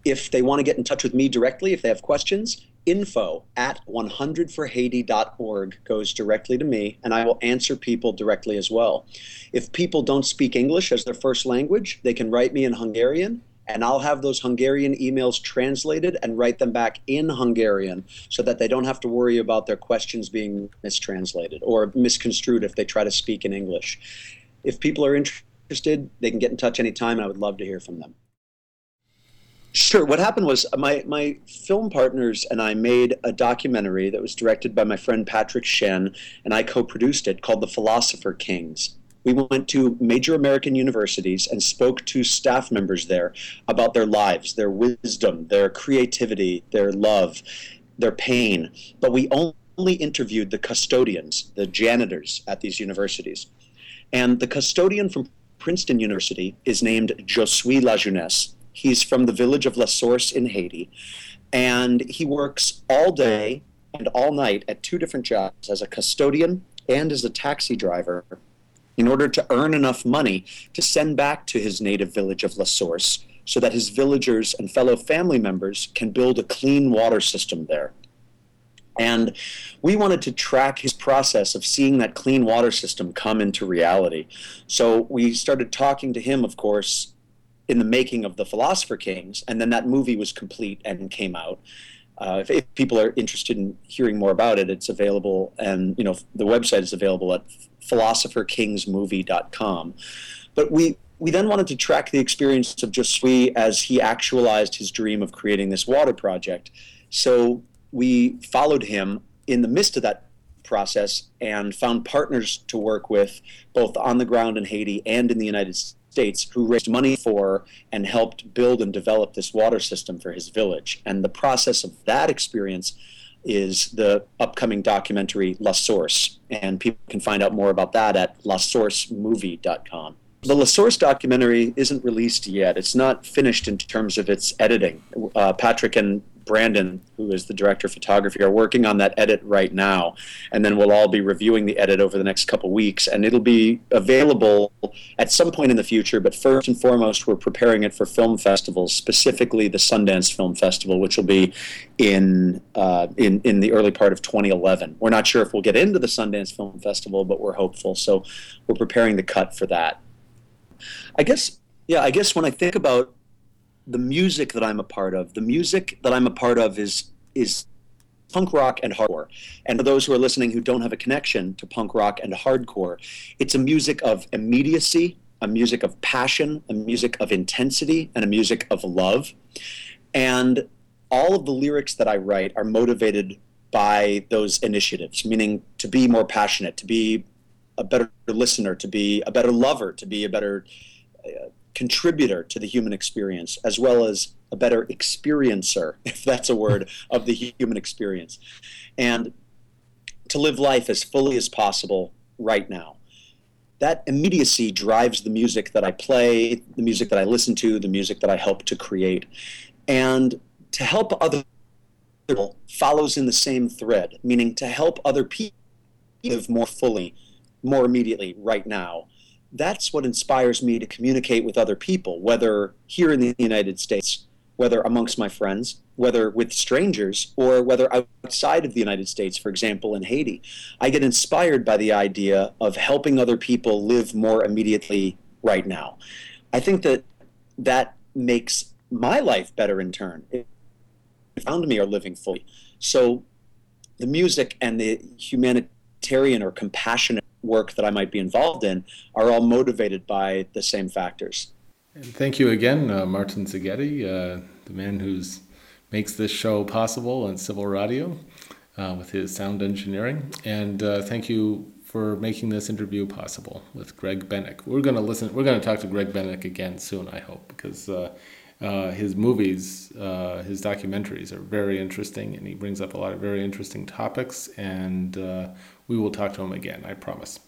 If they want to get in touch with me directly, if they have questions, info at 100forhaiti.org goes directly to me, and I will answer people directly as well. If people don't speak English as their first language, they can write me in Hungarian and I'll have those Hungarian emails translated and write them back in Hungarian so that they don't have to worry about their questions being mistranslated or misconstrued if they try to speak in English. If people are interested, they can get in touch anytime, and I would love to hear from them. Sure. What happened was uh, my, my film partners and I made a documentary that was directed by my friend Patrick Shen, and I co produced it called The Philosopher Kings we went to major American universities and spoke to staff members there about their lives, their wisdom, their creativity, their love, their pain. But we only interviewed the custodians, the janitors at these universities. And the custodian from Princeton University is named Josué Lajeunesse. He's from the village of La Source in Haiti. And he works all day and all night at two different jobs as a custodian and as a taxi driver in order to earn enough money to send back to his native village of La Source so that his villagers and fellow family members can build a clean water system there. And we wanted to track his process of seeing that clean water system come into reality. So we started talking to him, of course, in the making of The Philosopher Kings, and then that movie was complete and came out. Uh, if, if, people are interested in hearing more about it, it's available, and you know the website is available at philosopherkingsmovie.com. But we we then wanted to track the experience of Josué as he actualized his dream of creating this water project. So we followed him in the midst of that process and found partners to work with both on the ground in Haiti and in the United States who raised money for and helped build and develop this water system for his village. And the process of that experience is the upcoming documentary La Source. And people can find out more about that at lasourcemovie.com. The La Source documentary isn't released yet. It's not finished in terms of its editing. Uh, Patrick and Brandon, who is the director of photography, are working on that edit right now, and then we'll all be reviewing the edit over the next couple weeks, and it'll be available at some point in the future. But first and foremost, we're preparing it for film festivals, specifically the Sundance Film Festival, which will be in uh, in in the early part of 2011. We're not sure if we'll get into the Sundance Film Festival, but we're hopeful. So we're preparing the cut for that. I guess, yeah, I guess when I think about the music that I'm a part of. The music that I'm a part of is is punk rock and hardcore. And for those who are listening who don't have a connection to punk rock and hardcore, it's a music of immediacy, a music of passion, a music of intensity, and a music of love. And all of the lyrics that I write are motivated by those initiatives, meaning to be more passionate, to be a better listener, to be a better lover, to be a better contributor to the human experience, as well as a better experiencer, if that's a word, of the human experience. And to live life as fully as possible right now. That immediacy drives the music that I play, the music that I listen to, the music that I help to create. And to help other people follows in the same thread, meaning to help other people live more fully, more immediately, right now that's what inspires me to communicate with other people, whether here in the United States, whether amongst my friends, whether with strangers, or whether outside of the United States, for example, in Haiti. I get inspired by the idea of helping other people live more immediately right now. I think that that makes my life better in turn. It found me are living fully. So the music and the humanitarian or compassionate work that I might be involved in are all motivated by the same factors. And thank you again, uh, Martin Szigeti, uh, the man who makes this show possible on Civil Radio uh, with his sound engineering. And uh, thank you for making this interview possible with Greg Bennick. We're going to listen. We're going to talk to Greg Bennick again soon, I hope, because. Uh, uh, his movies, his documentaries are very interesting, and he brings up a lot of very interesting topics. And we will talk to him again, I promise.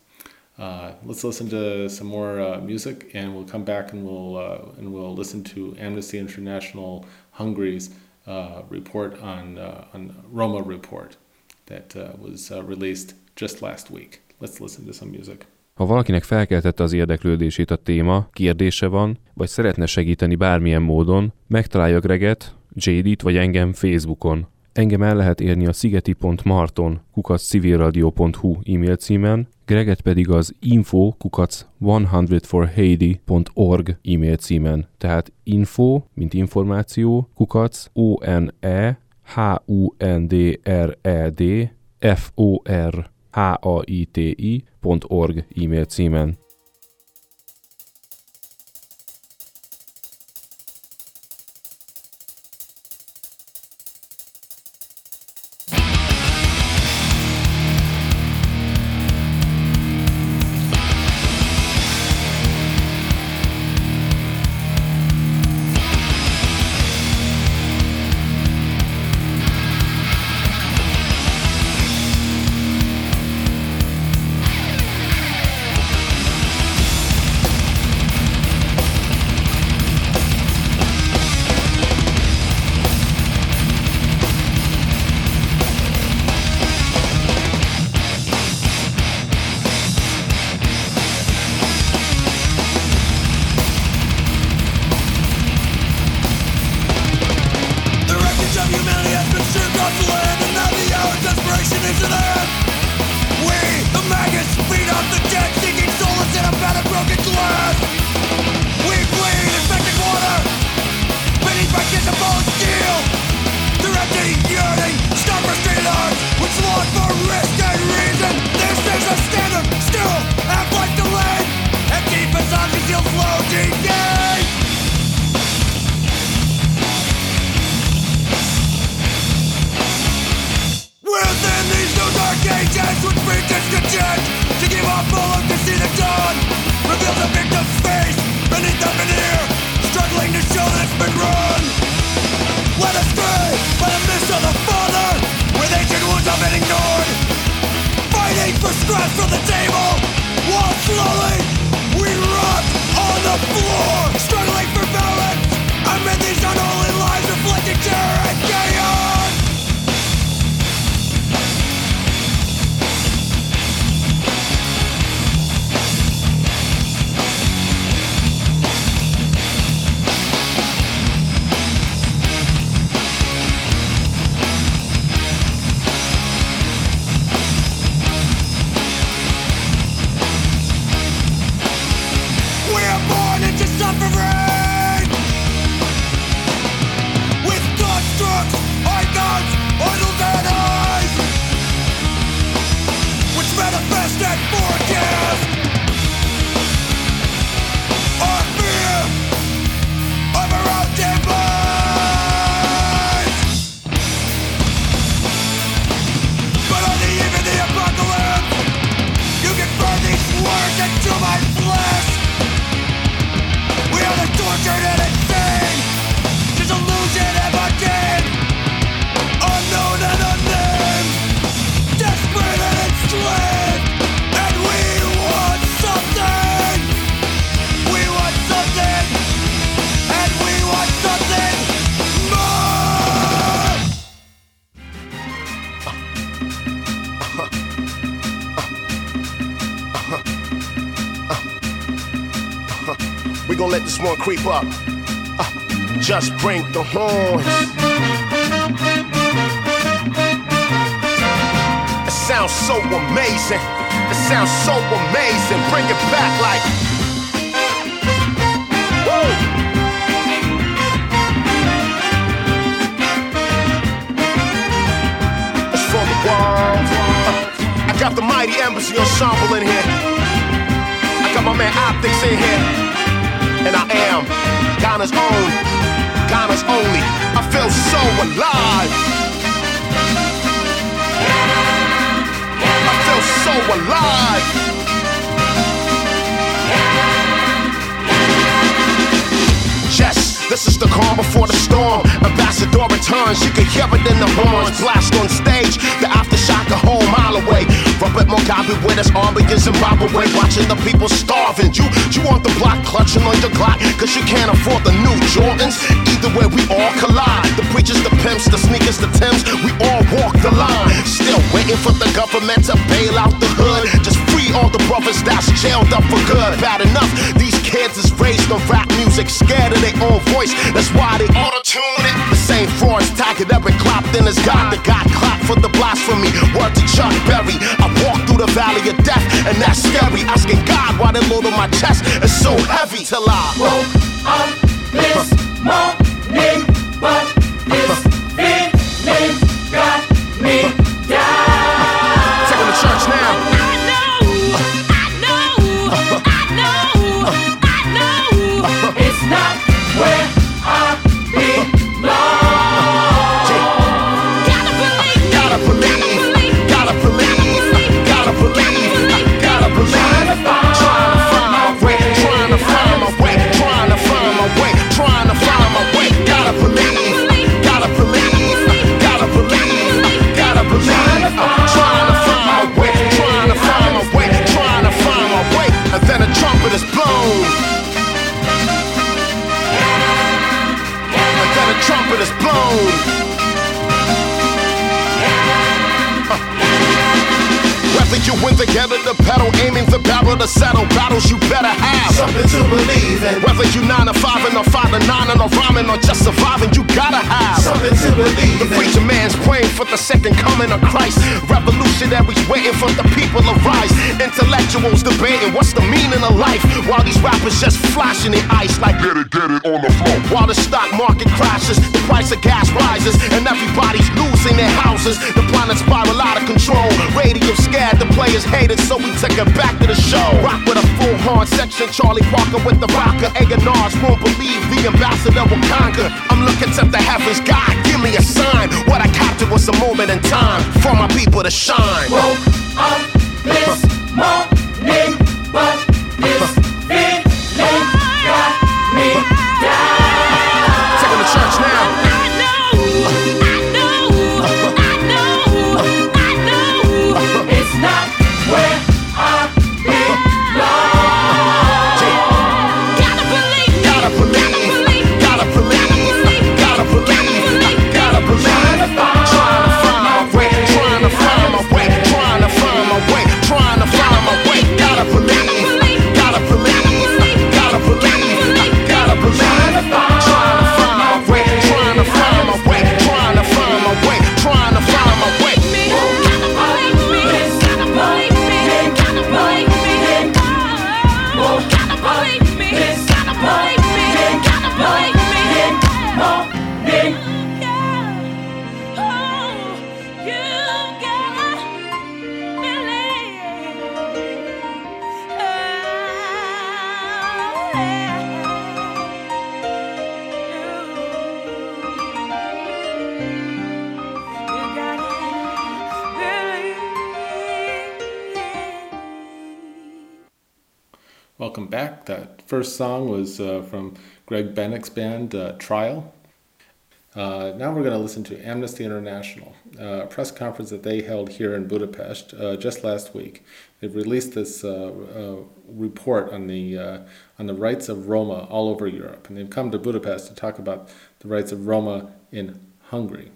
Uh, let's listen to some more uh, music, and we'll come back and we'll uh, and we'll listen to Amnesty International Hungary's uh, report on uh, on Roma report that uh, was released just last week. Let's listen to some music. Ha valakinek felkeltette az érdeklődését a téma, kérdése van, vagy szeretne segíteni bármilyen módon, megtalálja Greget, JD-t vagy engem Facebookon. Engem el lehet érni a szigeti.marton kukac civilradio.hu e-mail címen, Greget pedig az info kukac 100forhaiti.org e-mail címen. Tehát info, mint információ, kukac o-n-e h-u-n-d-r-e-d f-o-r h-a-i-t-i.org e-mail címen. Creep up. Uh, just bring the horns. It sounds so amazing. It sounds so amazing. Bring it back like. Uh, I got the mighty embassy ensemble in here. I got my man Optics in here. And I am Ghana's own, Ghana's only. I feel so alive. I feel so alive. Yes, this is the calm before the storm. Ambassador returns, you can hear it in the horns. Blast on stage, the aftershock a whole mile away. Robert Mugabe with his army in Zimbabwe, watching the people starving. You, you want the block clutching on your Glock, cause you can't afford the new Jordans. Either way, we all collide. The preachers, the pimps, the sneakers, the Tims, we all walk the line. Still waiting for the government to bail out the hood. Just free all the brothers that's jailed up for good. Bad enough, these kids is raised on rap music, scared of their own voice. That's why they auto same frauds tagged up and clapped in his God. The God clapped for the blasphemy. Word to Chuck Berry. I walk through the valley of death, and that's scary. Asking God why the load on my chest is so heavy till I woke song was uh, from Greg Bennick's band uh, Trial. Uh, now we're going to listen to Amnesty International, uh, a press conference that they held here in Budapest uh, just last week. They've released this uh, report on the on the rights of Roma all over Europe, and they've come to Budapest to talk about the rights of Roma in Hungary,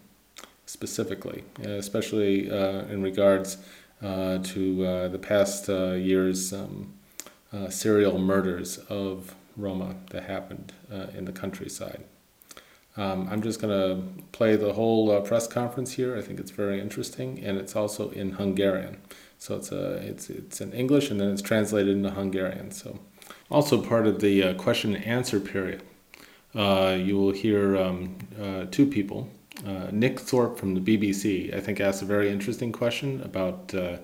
specifically, especially in regards to the past year's um, uh, serial murders of Roma that happened uh, in the countryside. Um, I'm just going to play the whole uh, press conference here. I think it's very interesting, and it's also in Hungarian. So it's a it's it's in English, and then it's translated into Hungarian. So also part of the uh, question and answer period, uh, you will hear um, uh, two people. Uh, Nick Thorpe from the BBC, I think, asked a very interesting question about uh,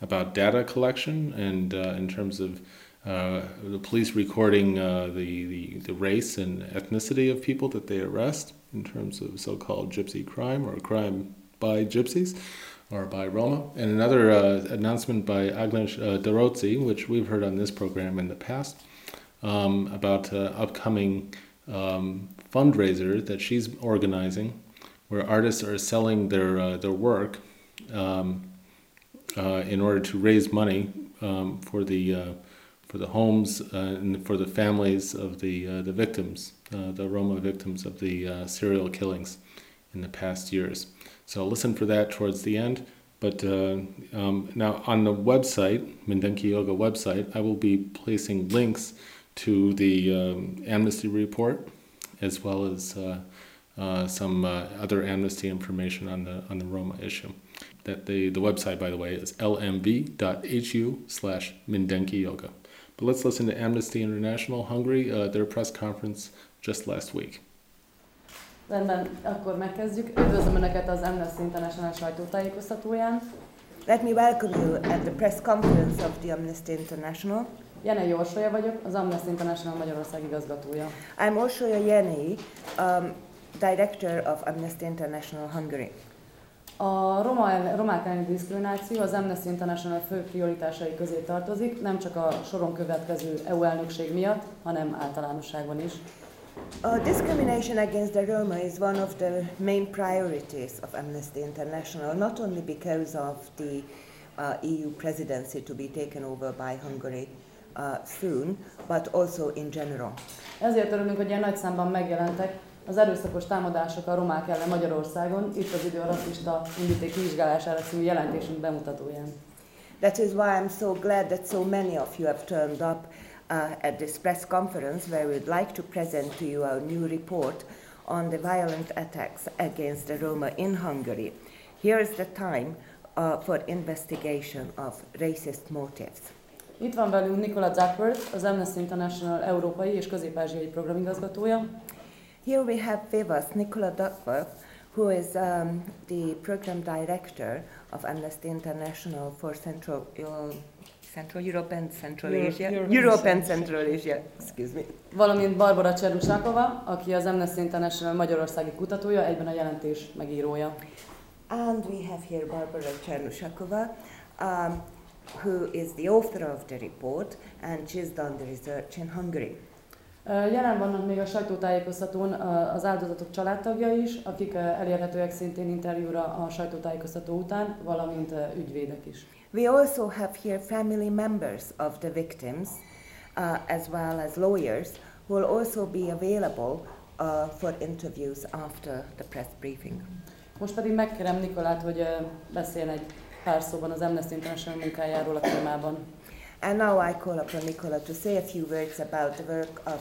about data collection and in terms of uh, the police recording uh, the, the, the race and ethnicity of people that they arrest in terms of so-called gypsy crime or crime by gypsies or by Roma. And another uh, announcement by Agnes uh, Daróczi, which we've heard on this program in the past, um, about uh, upcoming um, fundraiser that she's organizing, where artists are selling their uh, their work um, uh, in order to raise money um, for the uh, for the homes uh, and for the families of the uh, the victims, uh, the Roma victims of the uh, serial killings in the past years. So listen for that towards the end. But uh, um, now on the website, Mindenki Joga website, I will be placing links to the um, Amnesty report, as well as uh, some other Amnesty information on the on the Roma issue. That the the website, by the way, is lmv.hu slash Mindenki Joga. But let's listen to Amnesty International Hungary, uh, their press conference just last week. Rendben, akkor megkezdjük. Üdvözlöm Önöket az Amnesty International sajtótájékoztatóján. Let me welcome you at the press conference of the Amnesty International. Jenei Orsolya vagyok, az Amnesty International Magyarország igazgatója. I'm Orsolya Jenei, um, Director of Amnesty International Hungary. A roma, romák elleni diszkrimináció az Amnesty International fő prioritásai közé tartozik, nem csak a soron következő EU elnökség miatt, hanem általánosságban is. Uh, discrimination against the Roma is one of the main priorities of Amnesty International, not only because of the uh, EU presidency to be taken over by Hungary uh, soon, but also in general. Ezért örülünk, hogy ilyen nagy számban megjelentek, az erőszakos támadások a romák ellen Magyarországon, itt az idő a rasszista indíték vizsgálására című jelentésünk bemutatóján. That is why I'm so glad that so many of you have turned up uh, at this press conference where we'd like to present to you our new report on the violent attacks against the Roma in Hungary. Here is the time uh, for investigation of racist motives. Itt van velünk Nicola Duckworth, az Amnesty International Európai és Közép-Ázsiai Programigazgatója. Here we have with us Nicola Duckworth, who is um, the program director of Amnesty International for Central uh, Central Europe and Central Europe, Asia. Europe, Europe and Central Asia, excuse me. Valamint Barbara Cserusakova, aki az Amnesty International Magyarországi kutatója, egyben a jelentés megírója. And we have here Barbara Chernusakova, um, who is the author of the report, and she's done the research in Hungary. Jelen vannak még a sajtótájékoztatón az áldozatok családtagja is, akik elérhetőek szintén interjúra a sajtótájékoztató után, valamint ügyvédek is. We also have here family members of the victims, uh, as well as lawyers, who will also be available uh, for interviews after the press briefing. Most pedig megkérem Nikolát, hogy beszéljen egy pár szóban az Amnesty International munkájáról a témában. And now I call upon Nicola to say a few words about the work of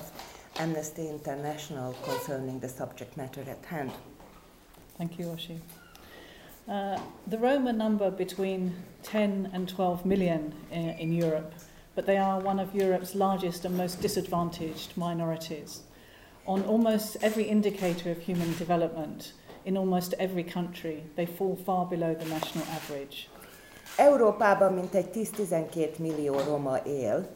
Amnesty International concerning the subject matter at hand. Thank you, Oshi. Uh, the Roma number between 10 and 12 million in, in Europe, but they are one of Europe's largest and most disadvantaged minorities. On almost every indicator of human development, in almost every country, they fall far below the national average. Európában mintegy 10-12 millió roma él.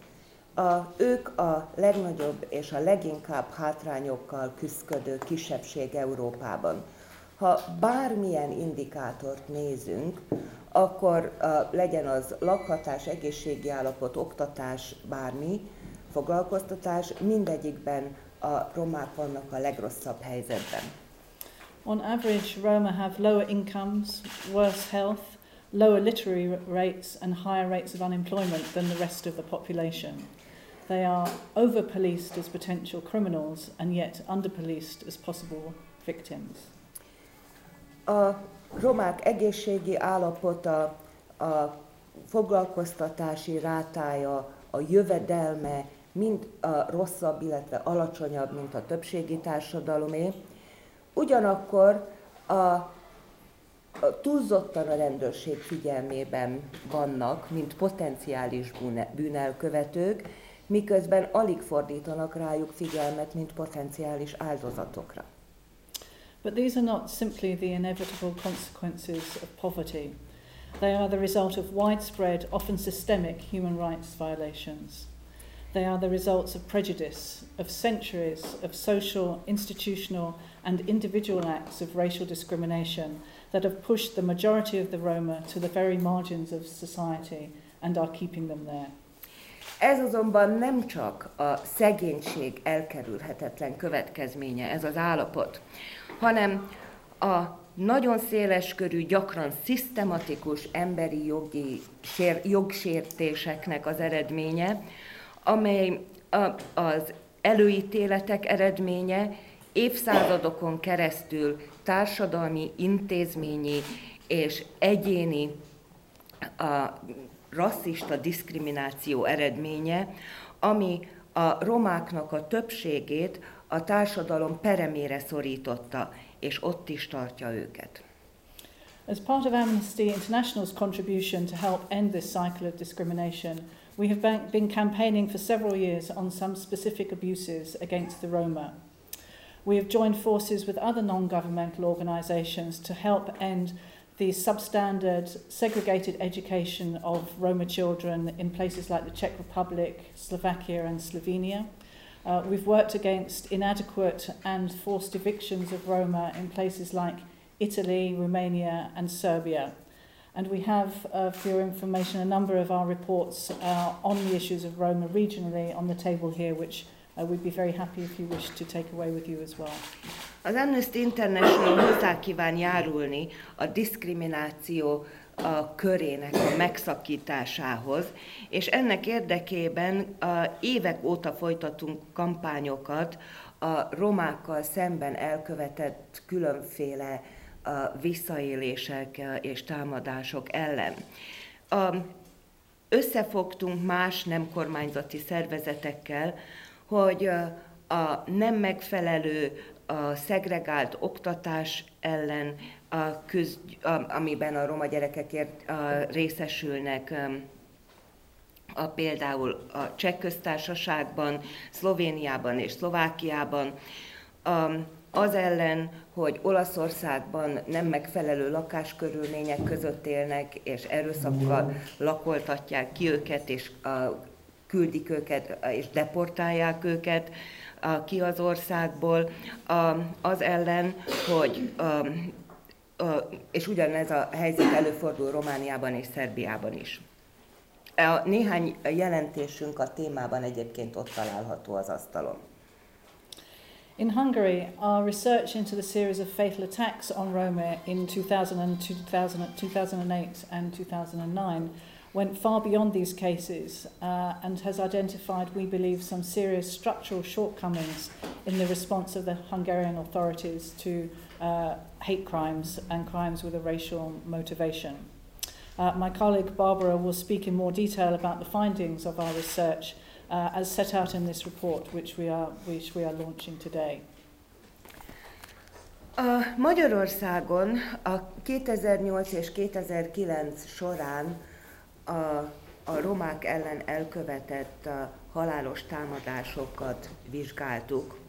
A, ők a legnagyobb és a leginkább hátrányokkal küzdködő kisebbség Európában. Ha bármilyen indikátort nézünk, akkor uh, legyen az lakhatás, egészségi állapot, oktatás, bármi, foglalkoztatás, mindegyikben a romák vannak a legrosszabb helyzetben. On average, Roma have lower incomes, worse health, lower literary rates and higher rates of unemployment than the rest of the population. They are over policed as potential criminals and yet under policed as possible victims. A romák egészségi állapota, a foglalkoztatási rátája, a jövedelme mind a rosszabb, illetve alacsonyabb, mint a többségi társadalomé. Ugyanakkor a, túlzottan a rendőrség figyelmében vannak, mint potenciális bűnelkövetők, miközben alig fordítanak rájuk figyelmet, mint potenciális áldozatokra. But these are not simply the inevitable consequences of poverty. They are the result of widespread, often systemic human rights violations. They are the results of prejudice, of centuries of social, institutional, and individual acts of racial discrimination that have pushed the majority of the Roma to the very margins of society and are keeping them there. Ez azonban nem csak a szegénység elkerülhetetlen következménye, ez az állapot, hanem a nagyon széles körű, gyakran szisztematikus emberi jogi sér, jogsértéseknek az eredménye, amely a, az előítéletek eredménye évszázadokon keresztül társadalmi, intézményi és egyéni a rasszista diszkrimináció eredménye, ami a romáknak a többségét a társadalom peremére szorította, és ott is tartja őket. As part of Amnesty International's contribution to help end this cycle of discrimination, we have been campaigning for several years on some specific abuses against the Roma. We have joined forces with other non governmental organisations to help end the substandard segregated education of Roma children in places like the Czech Republic, Slovakia, and Slovenia. Uh, we've worked against inadequate and forced evictions of Roma in places like Italy, Romania, and Serbia. And we have, uh, for your information, a number of our reports uh, on the issues of Roma regionally on the table here, which uh, we'd be very happy if you wish to take away with you as well. Az Amnesty International hozzá kíván járulni a diszkrimináció a körének a megszakításához, és ennek érdekében a évek óta folytatunk kampányokat a romákkal szemben elkövetett különféle a visszaélések és támadások ellen. Összefogtunk más nem kormányzati szervezetekkel, hogy a nem megfelelő, a szegregált oktatás ellen, a köz, a, amiben a roma gyerekekért a, részesülnek, a, például a Cseh köztársaságban, Szlovéniában és Szlovákiában, a, az ellen, hogy Olaszországban nem megfelelő lakáskörülmények között élnek, és erőszakkal lakoltatják ki őket, és a, küldik őket, és deportálják őket ki az országból, az ellen, hogy és ugyanez a helyzet előfordul Romániában és Szerbiában is. A néhány jelentésünk a témában egyébként ott található az asztalon. In Hungary, our research into the series of fatal attacks on Roma in 2000 and 2000, 2008 and 2009 went far beyond these cases uh, and has identified, we believe, some serious structural shortcomings in the response of the Hungarian authorities to uh, hate crimes and crimes with a racial motivation. Uh, my colleague Barbara will speak in more detail about the findings of our research uh, as set out in this report, which we are, which we are launching today. A Magyarországon a 2008 és 2009 során a, a romák ellen elkövetett a halálos támadásokat vizsgáltuk.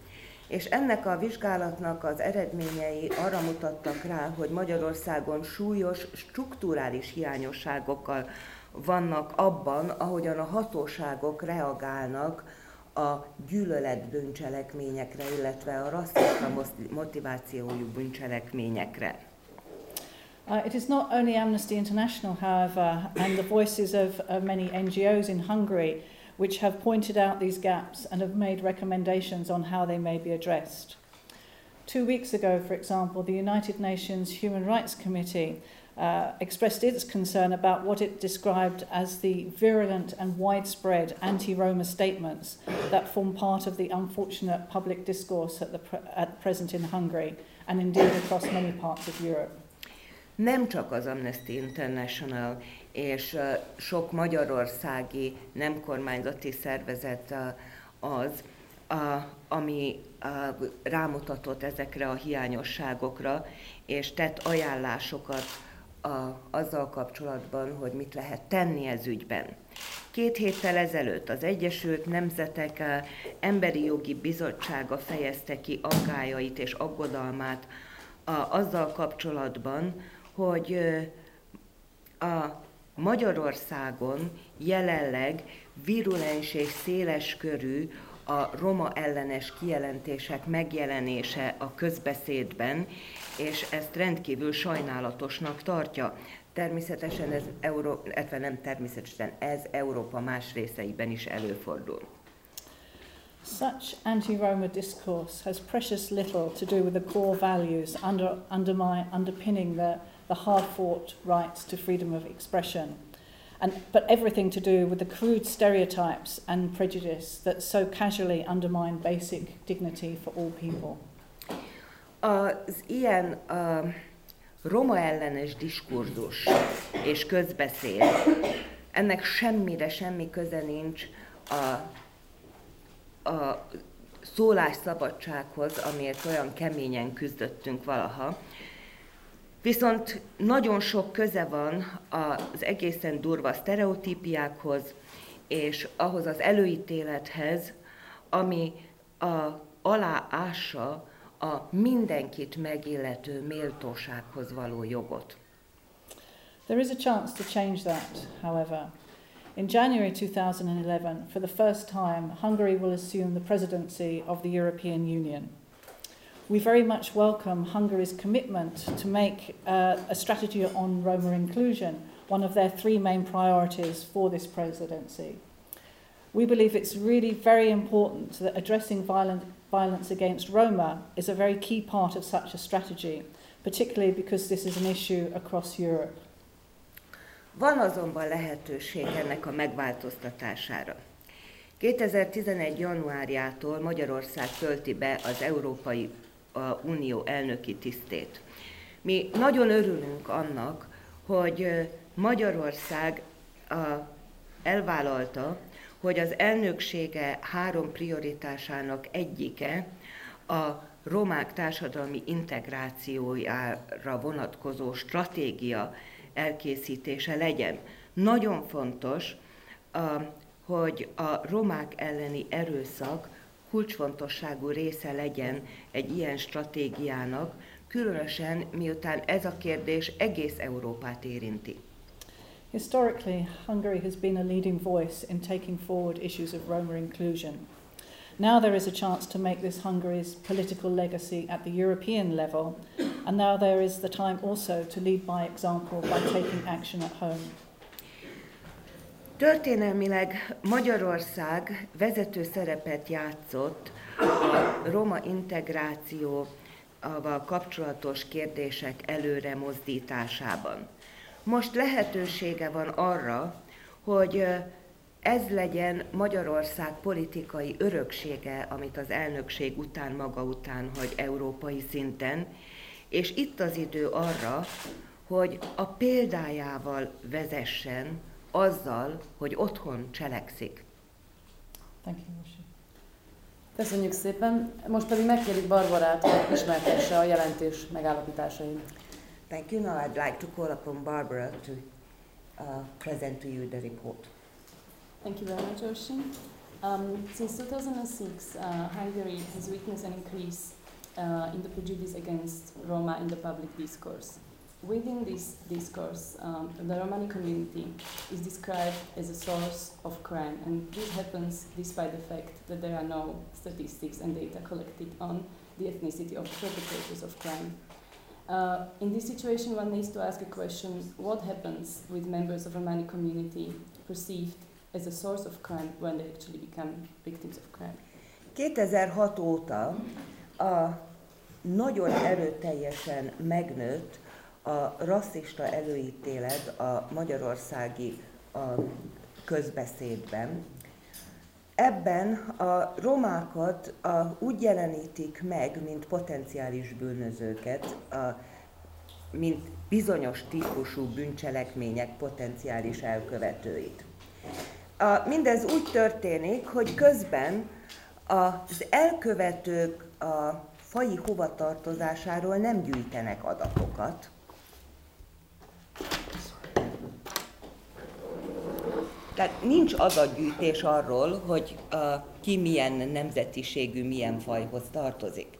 És ennek a vizsgálatnak az eredményei arra mutattak rá, hogy Magyarországon súlyos strukturális hiányosságokkal vannak abban, ahogyan a hatóságok reagálnak a gyűlölet bűncselekményekre, illetve a rasszista motivációjú bűncselekményekre. Uh, it is not only Amnesty International, however, and the voices of, of many NGOs in Hungary which have pointed out these gaps and have made recommendations on how they may be addressed. Two weeks ago, for example, the United Nations Human Rights Committee uh, expressed its concern about what it described as the virulent and widespread anti Roma statements that form part of the unfortunate public discourse at the, pre- at present in Hungary and indeed across many parts of Europe. Nem csak az Amnesty International és sok magyarországi nem kormányzati szervezet az, ami rámutatott ezekre a hiányosságokra, és tett ajánlásokat a, azzal kapcsolatban, hogy mit lehet tenni ez ügyben. Két héttel ezelőtt az Egyesült Nemzetek Emberi Jogi Bizottsága fejezte ki aggájait és aggodalmát a, azzal kapcsolatban, hogy a Magyarországon jelenleg virulens és széles körű a roma ellenes kijelentések megjelenése a közbeszédben, és ezt rendkívül sajnálatosnak tartja. Természetesen ez, Euró, nem természetesen, ez Európa más részeiben is előfordul. Such anti-Roma discourse has precious little to do with the core values under, undermine, underpinning the, the hard-fought right to freedom of expression and, but everything to do with the crude stereotypes and prejudice that so casually undermine basic dignity for all people. Az ilyen uh, roma ellenes diskurzus és közbeszéd, ennek semmire semmi köze nincs a, a szólásszabadsághoz, amiért olyan keményen küzdöttünk valaha, Viszont nagyon sok köze van az egészen durva sztereotípiákhoz, és ahhoz az előítélethez, ami a, aláássa a mindenkit megillető méltósághoz való jogot. There is a chance to change that, however. In January 2011, for the first time, Hungary will assume the presidency of the European Union. We very much welcome Hungary's commitment to make uh, a strategy on Roma inclusion one of their three main priorities for this presidency. We believe it's really very important that addressing violent, violence against Roma is a very key part of such a strategy, particularly because this is an issue across Europe. Van azonban lehetőség ennek a megváltoztatására. 2011. januárjától Magyarország tölti be az Európai a Unió elnöki tisztét. Mi nagyon örülünk annak, hogy Magyarország elvállalta, hogy az elnöksége három prioritásának egyike a romák társadalmi integrációjára vonatkozó stratégia elkészítése legyen. Nagyon fontos, hogy a romák elleni erőszak kulcsfontosságú része legyen egy ilyen stratégiának, különösen miután ez a kérdés egész Európát érinti. Historically, Hungary has been a leading voice in taking forward issues of Roma inclusion. Now there is a chance to make this Hungary's political legacy at the European level, and now there is the time also to lead by example by taking action at home. Történelmileg Magyarország vezető szerepet játszott a roma integrációval kapcsolatos kérdések előre mozdításában. Most lehetősége van arra, hogy ez legyen Magyarország politikai öröksége, amit az elnökség után maga után hagy európai szinten, és itt az idő arra, hogy a példájával vezessen azzal, hogy otthon cselekszik. Thank you, Moshi. Köszönjük szépen. Most pedig megkérjük Barbarát, hogy ismertesse a jelentés megállapításait. Thank you. Now I'd like to call upon Barbara to uh, present to you the report. Thank you very much, Oshi. Um, since 2006, uh, Hungary has witnessed an increase uh, in the prejudice against Roma in the public discourse. Within this discourse, um, the Romani community is described as a source of crime, and this happens despite the fact that there are no statistics and data collected on the ethnicity of perpetrators of crime. Uh, in this situation, one needs to ask a question what happens with members of Romani community perceived as a source of crime when they actually become victims of crime? 2006 óta a nagyon erőteljesen megnőtt a rasszista előítélet a magyarországi a közbeszédben. Ebben a romákat a, úgy jelenítik meg, mint potenciális bűnözőket, a, mint bizonyos típusú bűncselekmények potenciális elkövetőit. A, mindez úgy történik, hogy közben az elkövetők a fai hovatartozásáról nem gyűjtenek adatokat. Tehát nincs adatgyűjtés arról, hogy a, ki milyen nemzetiségű, milyen fajhoz tartozik.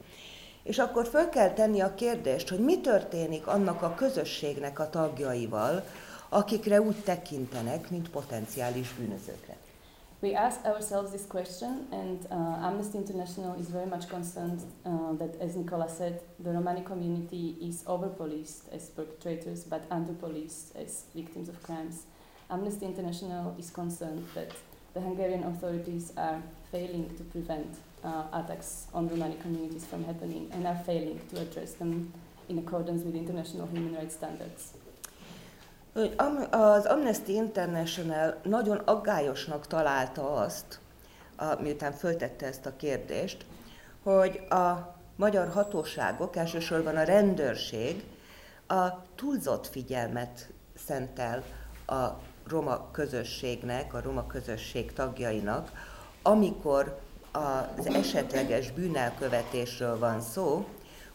És akkor föl kell tenni a kérdést, hogy mi történik annak a közösségnek a tagjaival, akikre úgy tekintenek, mint potenciális bűnözőkre. We ask ourselves this question, and uh, Amnesty International is very much concerned uh, that, as Nicola said, the Romani community is over-policed as perpetrators, but under-policed as victims of crimes. Amnesty International is concerned that the Hungarian authorities are failing to prevent uh, attacks on Romani communities from happening and are failing to address them in accordance with international human rights standards. Az Amnesty International nagyon aggályosnak találta azt, miután föltette ezt a kérdést, hogy a magyar hatóságok, elsősorban a rendőrség a túlzott figyelmet szentel a roma közösségnek, a roma közösség tagjainak, amikor az esetleges bűnelkövetésről van szó,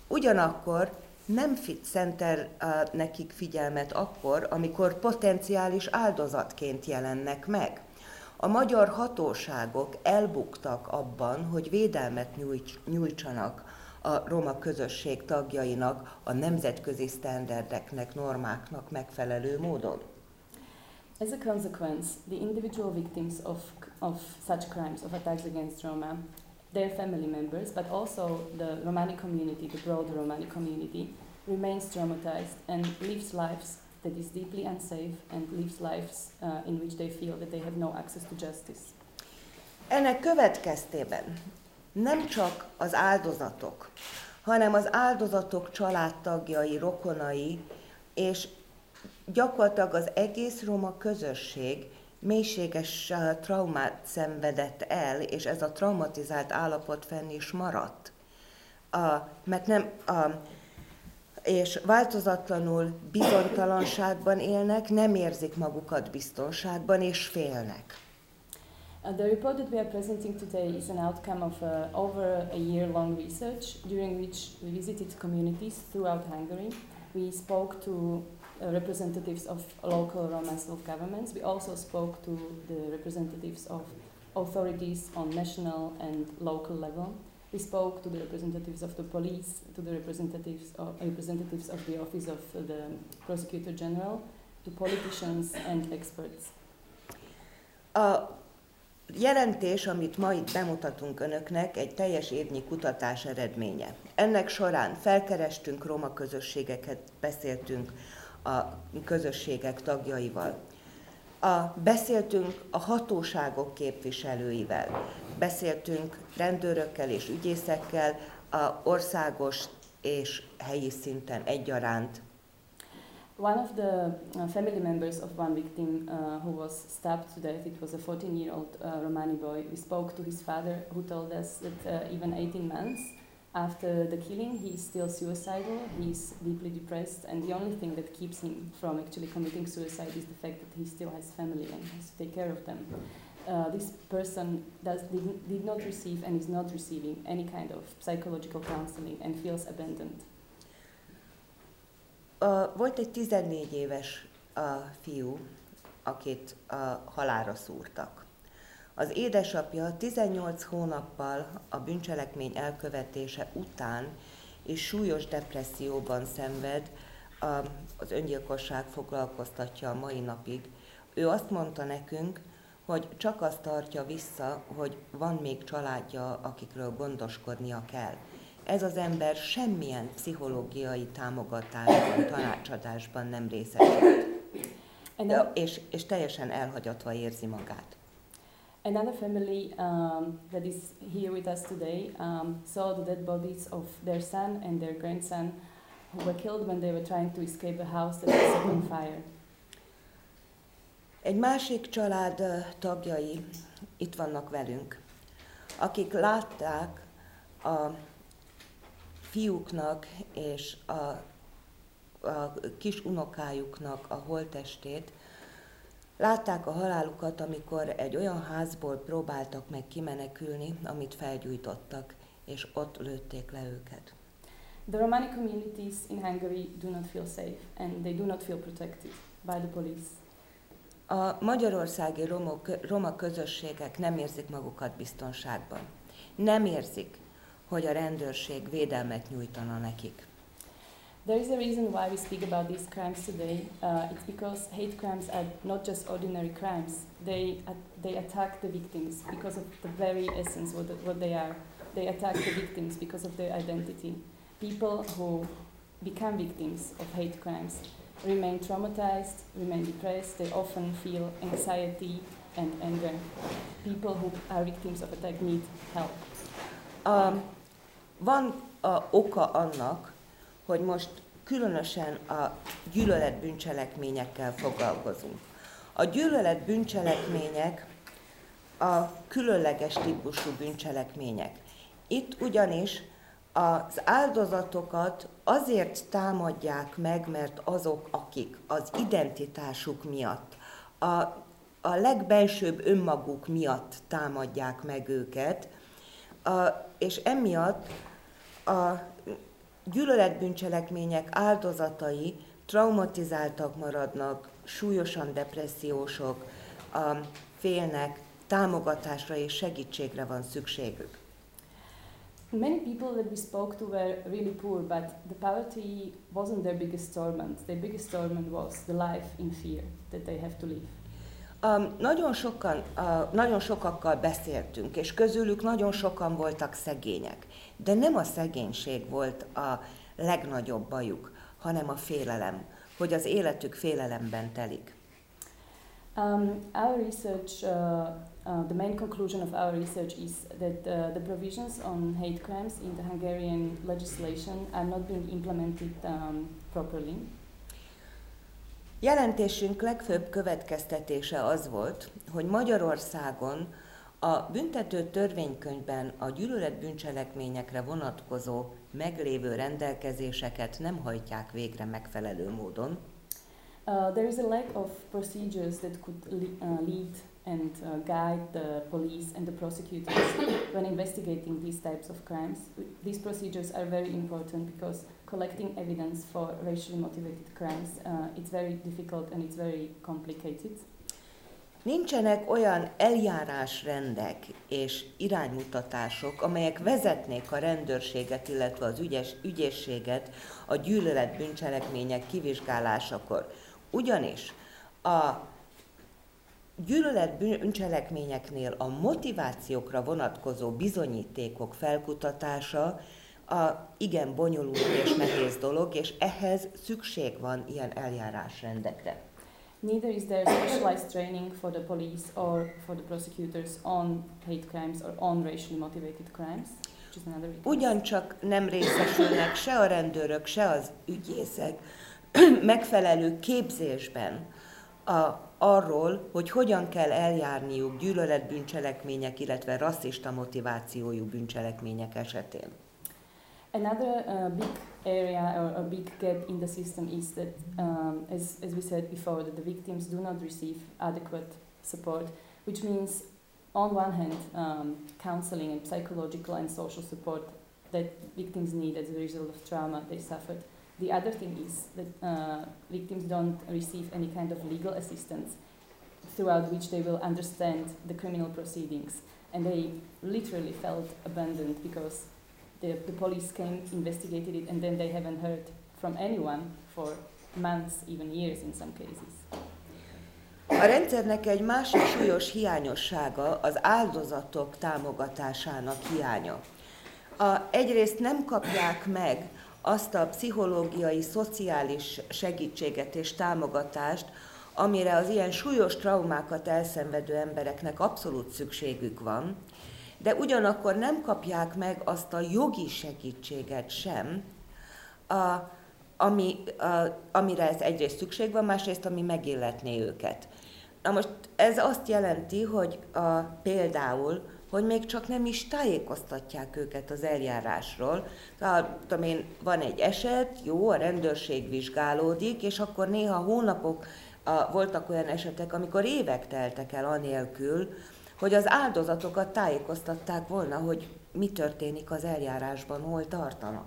ugyanakkor nem szentel nekik figyelmet akkor, amikor potenciális áldozatként jelennek meg. A magyar hatóságok elbuktak abban, hogy védelmet nyújtsanak a roma közösség tagjainak a nemzetközi sztenderdeknek, normáknak megfelelő módon. As a consequence, the individual victims of, of such crimes, of attacks against Roma, their family members, but also the Romani community, the broader Romani community, remains traumatized and lives lives that is deeply unsafe and lives lives uh, in which they feel that they have no access to justice. Ennek következtében nem csak az áldozatok, hanem az áldozatok családtagjai, rokonai és gyakorlatilag az egész roma közösség mélységes traumát szenvedett el, és ez a traumatizált állapot fenn is maradt. A, mert nem, a, és változatlanul bizonytalanságban élnek, nem érzik magukat biztonságban, és félnek. Uh, the report that we are presenting today is an outcome of uh, over a year-long research during which we visited communities throughout Hungary. We spoke to uh, representatives of local Roma self-governments. We also spoke to the representatives of authorities on national and local level. We spoke to the representatives of the police, to the representatives of, representatives of the Office of the Prosecutor General, to politicians and experts. A jelentés, amit ma itt bemutatunk önöknek, egy teljes évnyi kutatás eredménye. Ennek során felkerestünk roma közösségeket, beszéltünk a közösségek tagjaival. A, beszéltünk a hatóságok képviselőivel, beszéltünk rendőrökkel és ügyészekkel, a országos és helyi szinten egyaránt. One of the uh, family members of one victim uh, who was stabbed to death, it was a 14-year-old uh, Romani boy. We spoke to his father, who told us that uh, even 18 months after the killing, he's still suicidal, he's deeply depressed, and the only thing that keeps him from actually committing suicide is the fact that he still has family and has to take care of them. Uh, this person does, did, did not receive and is not receiving any kind of psychological counseling and feels abandoned. Uh, volt egy 14 éves uh, fiú, akit uh, halára szúrtak. Az édesapja 18 hónappal a bűncselekmény elkövetése után és súlyos depresszióban szenved, az öngyilkosság foglalkoztatja a mai napig. Ő azt mondta nekünk, hogy csak azt tartja vissza, hogy van még családja, akikről gondoskodnia kell. Ez az ember semmilyen pszichológiai támogatásban, tanácsadásban nem részesült. És, és teljesen elhagyatva érzi magát. Another family um, that is here with us today um, saw the dead bodies of their son and their grandson who were killed when they were trying to escape a house that was on fire. Egy másik család tagjai itt vannak velünk, akik látták a fiúknak és a, a kis unokájuknak a holtestét, Látták a halálukat, amikor egy olyan házból próbáltak meg kimenekülni, amit felgyújtottak, és ott lőtték le őket. The Romani communities in Hungary do not feel safe and they do not feel protected by the police. A magyarországi romok, roma közösségek nem érzik magukat biztonságban. Nem érzik, hogy a rendőrség védelmet nyújtana nekik. There is a reason why we speak about these crimes today. Uh, it's because hate crimes are not just ordinary crimes. They, uh, they attack the victims because of the very essence what, what they are. They attack the victims because of their identity. People who become victims of hate crimes remain traumatized, remain depressed, they often feel anxiety and anger. People who are victims of attack need help. Um, van a oka annak, hogy most különösen a gyűlölet bűncselekményekkel foglalkozunk. A gyűlölet bűncselekmények a különleges típusú bűncselekmények. Itt ugyanis az áldozatokat azért támadják meg, mert azok, akik az identitásuk miatt, a, a legbelsőbb önmaguk miatt támadják meg őket, a, és emiatt a gyűlöletbűncselekmények áldozatai traumatizáltak maradnak, súlyosan depressziósok, félnek, támogatásra és segítségre van szükségük. Many people that we spoke to were really poor, but the poverty wasn't their biggest torment. Their biggest torment was the life in fear that they have to live. Um, nagyon, sokan, uh, nagyon sokakkal beszéltünk, és közülük nagyon sokan voltak szegények. De nem a szegénység volt a legnagyobb bajuk, hanem a félelem, hogy az életük félelemben telik. Um, our research, uh, uh, the main conclusion of our research is that uh, the provisions on hate crimes in the Hungarian legislation are not being implemented um, properly. Jelentésünk legfőbb következtetése az volt, hogy Magyarországon a büntető törvénykönyvben a gyűlölet bűncselekményekre vonatkozó meglévő rendelkezéseket nem hajtják végre megfelelő módon. Uh, there is a lack of procedures that could uh, lead and uh, guide the police and the prosecutors when investigating these types of crimes. These procedures are very important because collecting evidence for racially motivated crimes uh, it's very difficult and it's very complicated. Nincsenek olyan eljárásrendek és iránymutatások, amelyek vezetnék a rendőrséget, illetve az ügyes, ügyészséget a gyűlölet bűncselekmények kivizsgálásakor. Ugyanis a gyűlölet bűncselekményeknél a motivációkra vonatkozó bizonyítékok felkutatása a igen bonyolult és nehéz dolog, és ehhez szükség van ilyen eljárásrendekre. Neither is there specialized training for the police or for the prosecutors on hate crimes or on racially motivated crimes. Ugyancsak nem részesülnek se a rendőrök, se az ügyészek megfelelő képzésben a, arról, hogy hogyan kell eljárniuk gyűlöletbűncselekmények, illetve rasszista motivációjú bűncselekmények esetén. Another uh, big area or a big gap in the system is that, um, as, as we said before, that the victims do not receive adequate support, which means, on one hand, um, counseling and psychological and social support that victims need as a result of trauma they suffered. The other thing is that uh, victims don't receive any kind of legal assistance throughout which they will understand the criminal proceedings. And they literally felt abandoned because the, the police came, investigated it, and then they haven't heard from anyone for months, even years in some cases. A rendszernek egy másik súlyos hiányossága az áldozatok támogatásának hiánya. A, egyrészt nem kapják meg azt a pszichológiai, szociális segítséget és támogatást, amire az ilyen súlyos traumákat elszenvedő embereknek abszolút szükségük van, de ugyanakkor nem kapják meg azt a jogi segítséget sem, a, ami, a, amire ez egyrészt szükség van, másrészt ami megilletné őket. Na most ez azt jelenti, hogy a, például, hogy még csak nem is tájékoztatják őket az eljárásról. Tehát, tudom én, van egy eset, jó, a rendőrség vizsgálódik, és akkor néha hónapok a, voltak olyan esetek, amikor évek teltek el anélkül, hogy az áldozatokat tájékoztatták volna, hogy mi történik az eljárásban, hol tartanak.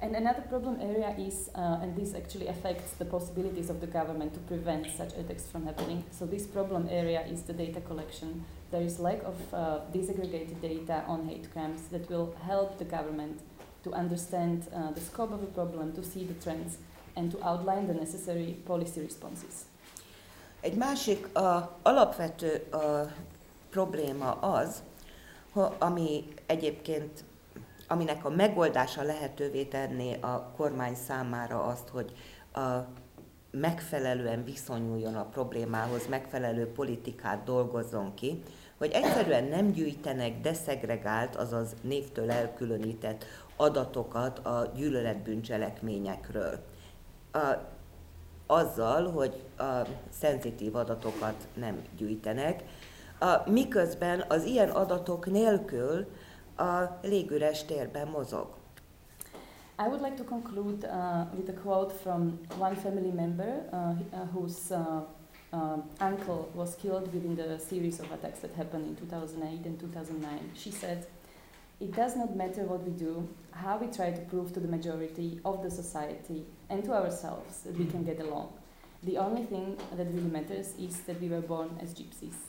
And another problem area is, uh, and this actually affects the possibilities of the government to prevent such attacks from happening. So this problem area is the data collection. There is lack of uh, disaggregated data on hate crimes that will help the government to understand uh, the scope of the problem, to see the trends, and to outline the necessary policy responses. Egy másik a, alapvető a, probléma az, ami egyébként aminek a megoldása lehetővé tenné a kormány számára azt, hogy a megfelelően viszonyuljon a problémához, megfelelő politikát dolgozzon ki, hogy egyszerűen nem gyűjtenek deszegregált, azaz névtől elkülönített adatokat a gyűlöletbűncselekményekről. A, azzal, hogy a szenzitív adatokat nem gyűjtenek, miközben az ilyen adatok nélkül a légüres térben mozog. I would like to conclude uh, with a quote from one family member uh, uh, whose uh, uh, uncle was killed within the series of attacks that happened in 2008 and 2009. She said, It does not matter what we do, how we try to prove to the majority of the society and to ourselves that we can get along. The only thing that really matters is that we were born as gypsies.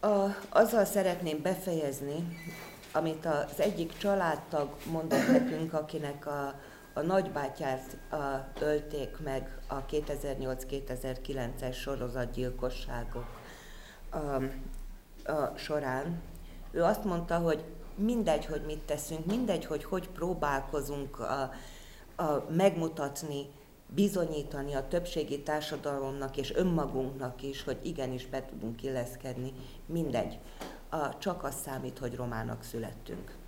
A, azzal szeretném befejezni, amit az egyik családtag mondott nekünk, akinek a, a nagybátyát a, ölték meg a 2008-2009-es sorozatgyilkosságok a, a során. Ő azt mondta, hogy mindegy, hogy mit teszünk, mindegy, hogy hogy próbálkozunk a, a megmutatni bizonyítani a többségi társadalomnak és önmagunknak is, hogy igenis be tudunk illeszkedni, mindegy. A, csak az számít, hogy romának születtünk.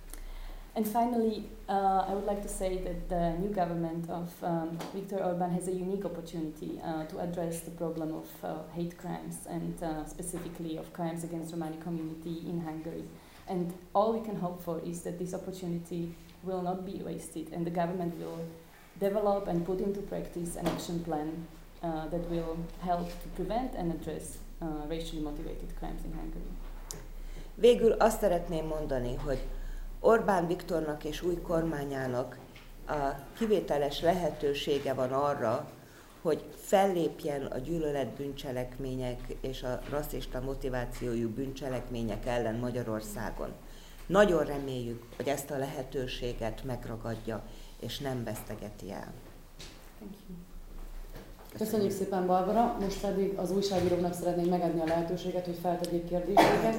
And finally, uh, I would like to say that the new government of um, Viktor Orban has a unique opportunity uh, to address the problem of uh, hate crimes and uh, specifically of crimes against Romani community in Hungary. And all we can hope for is that this opportunity will not be wasted and the government will develop and put into practice an action plan uh, that will help to prevent and address uh, racially motivated crimes in Hungary. Végül azt szeretném mondani, hogy Orbán Viktornak és új kormányának a kivételes lehetősége van arra, hogy fellépjen a gyűlöletbűncselekmények és a rasszista motivációjú bűncselekmények ellen Magyarországon. Nagyon reméljük, hogy ezt a lehetőséget megragadja, és nem vesztegeti el. Köszönjük szépen, Barbara. Most pedig az újságíróknak szeretnénk megadni a lehetőséget, hogy feltegyék kérdéseket.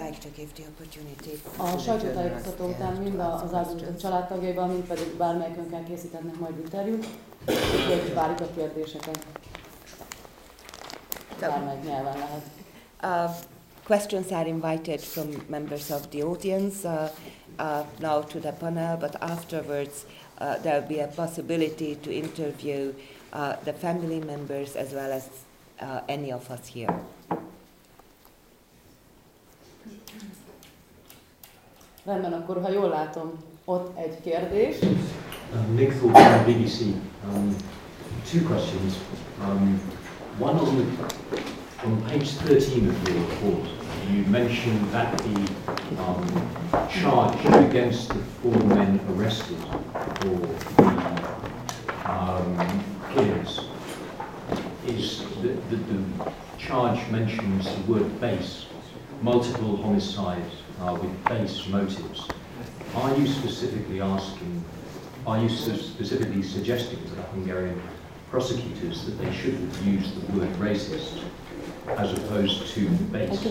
A sajtótájékoztató után mind az áldozatok családtagjaival, mind pedig bármelyikünkkel készíthetnek majd interjút, úgyhogy várjuk a kérdéseket. Bármelyik nyelven lehet. Uh, questions are invited from members of the audience uh, uh, now to the panel, but afterwards uh, there will be a possibility to interview uh, the family members as well as uh, any of us here. Rendben, akkor ha jól látom, ott egy kérdés. Um, Nick Thorpe from BBC. Um, two questions. Um, one on, the, on page 13 of your report, you mentioned that the um, charge against the four men arrested for the um, killings is that the, the, charge mentions the word base, multiple homicides uh, with base motives. Are you specifically asking, are you specifically suggesting to the Hungarian prosecutors that they should have used the word racist as opposed to base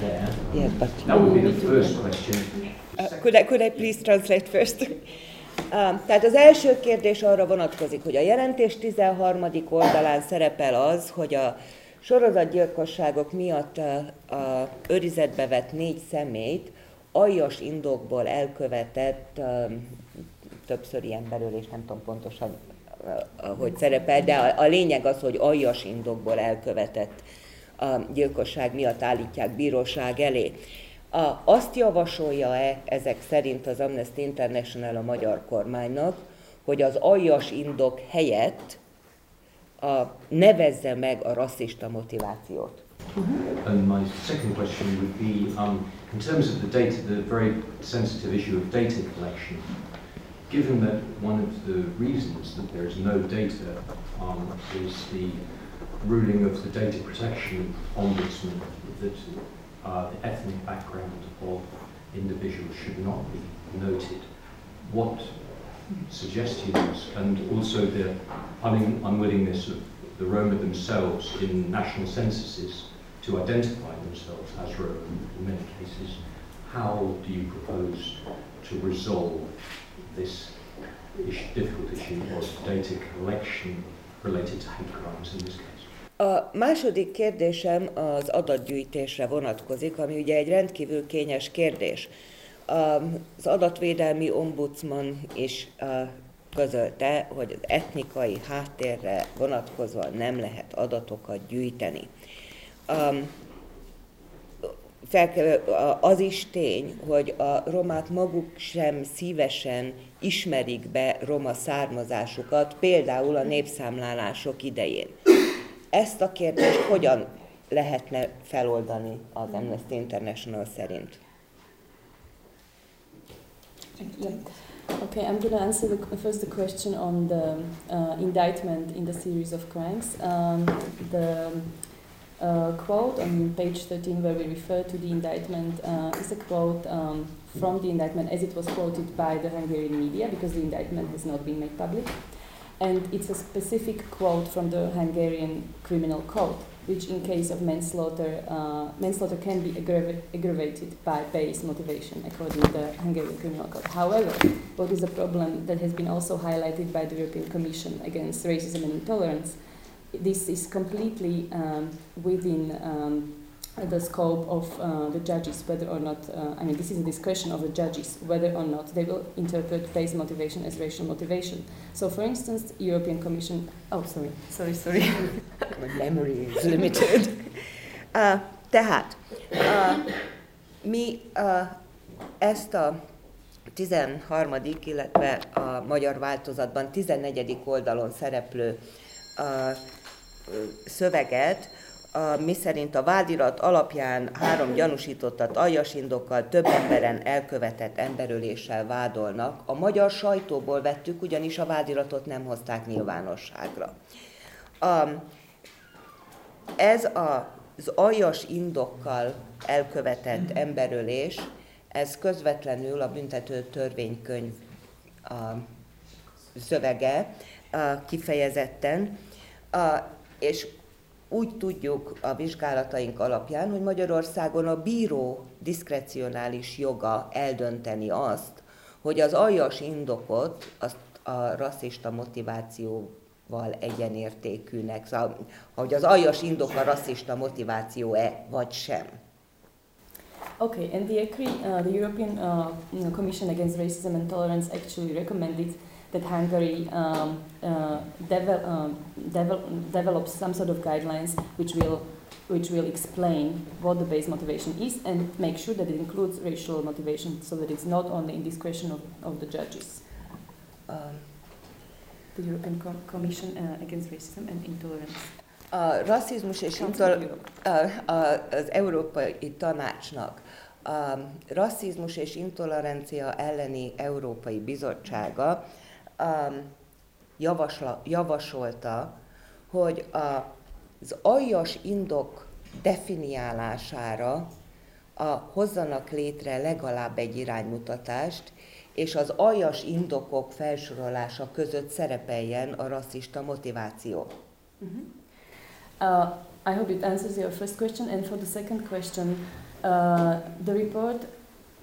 there? Yeah, but that would be the first question. Uh, could, I, could I please translate first? Um, tehát az első kérdés arra vonatkozik, hogy a jelentés 13. oldalán szerepel az, hogy a sorozatgyilkosságok miatt a, a őrizetbe vett négy személyt aljas indokból elkövetett, um, többször ilyen belül, és nem tudom pontosan, uh, hogy szerepel, de a, a lényeg az, hogy aljas indokból elkövetett a gyilkosság miatt állítják bíróság elé. A, azt javasolja-e ezek szerint az Amnesty International a magyar kormánynak, hogy az aljas indok helyett a, nevezze meg a rasszista motivációt. And my second question would be, um, in terms of the data, the very sensitive issue of data collection, given that one of the reasons that there is no data um, is the ruling of the data protection ombudsman that uh, the ethnic background of individuals should not be noted. What suggestions and also the un- unwillingness of the Roma themselves in national censuses to identify themselves as Roma in many cases, how do you propose to resolve this difficult issue of data collection related to hate crimes in this case? A második kérdésem az adatgyűjtésre vonatkozik, ami ugye egy rendkívül kényes kérdés. Az adatvédelmi ombudsman is közölte, hogy az etnikai háttérre vonatkozóan nem lehet adatokat gyűjteni. Az is tény, hogy a romák maguk sem szívesen ismerik be roma származásukat, például a népszámlálások idején. Ezt a kérdést hogyan lehetne feloldani az Amnesty International szerint? Okay, I'm going to answer the, first the question on the uh, indictment in the series of crimes. Um, the uh, quote on page 13, where we refer to the indictment, uh, is a quote um, from the indictment as it was quoted by the Hungarian media, because the indictment has not been made public. And it's a specific quote from the Hungarian Criminal Code which in case of manslaughter, uh, manslaughter can be aggravated, aggravated by base motivation according to the Hungarian Criminal Code. However, what is a problem that has been also highlighted by the European Commission against racism and intolerance, this is completely um, within um, the scope of uh, the judges, whether or not, uh, I mean, this is a discretion of the judges, whether or not they will interpret base motivation as racial motivation. So, for instance, European Commission, oh, sorry, sorry, sorry. My memory is limited. uh, tehát, uh, mi uh, ezt a 13. illetve a magyar változatban 14. oldalon szereplő uh, szöveget a, mi szerint a vádirat alapján három gyanúsítottat aljas indokkal több emberen elkövetett emberöléssel vádolnak. A magyar sajtóból vettük, ugyanis a vádiratot nem hozták nyilvánosságra. A, ez a, az aljas indokkal elkövetett emberölés, ez közvetlenül a büntető törvénykönyv a szövege a kifejezetten, a, és úgy tudjuk a vizsgálataink alapján, hogy Magyarországon a bíró diszkrecionális joga eldönteni azt, hogy az aljas indokot azt a rasszista motivációval egyenértékűnek, szóval, hogy az aljas indok a rasszista motiváció-e, vagy sem. Okay, and the uh, the European uh, Commission Against Racism and Tolerance actually recommended that Hungary um, uh, devel- um, devel- develops some sort of guidelines which will which will explain what the base motivation is and make sure that it includes racial motivation so that it's not only in discretion of, of the judges. Um, the European Com- Commission uh, Against Racism and Intolerance. A rasszizmus és intol- a, a, az Európai Tanácsnak a rasszizmus és intolerancia elleni Európai Bizottsága um, javasla, javasolta, hogy a, az aljas indok definiálására a, hozzanak létre legalább egy iránymutatást, és az aljas indokok felsorolása között szerepeljen a rasszista motiváció. Mm-hmm. Uh, I hope it answers your first question. And for the second question, uh, the report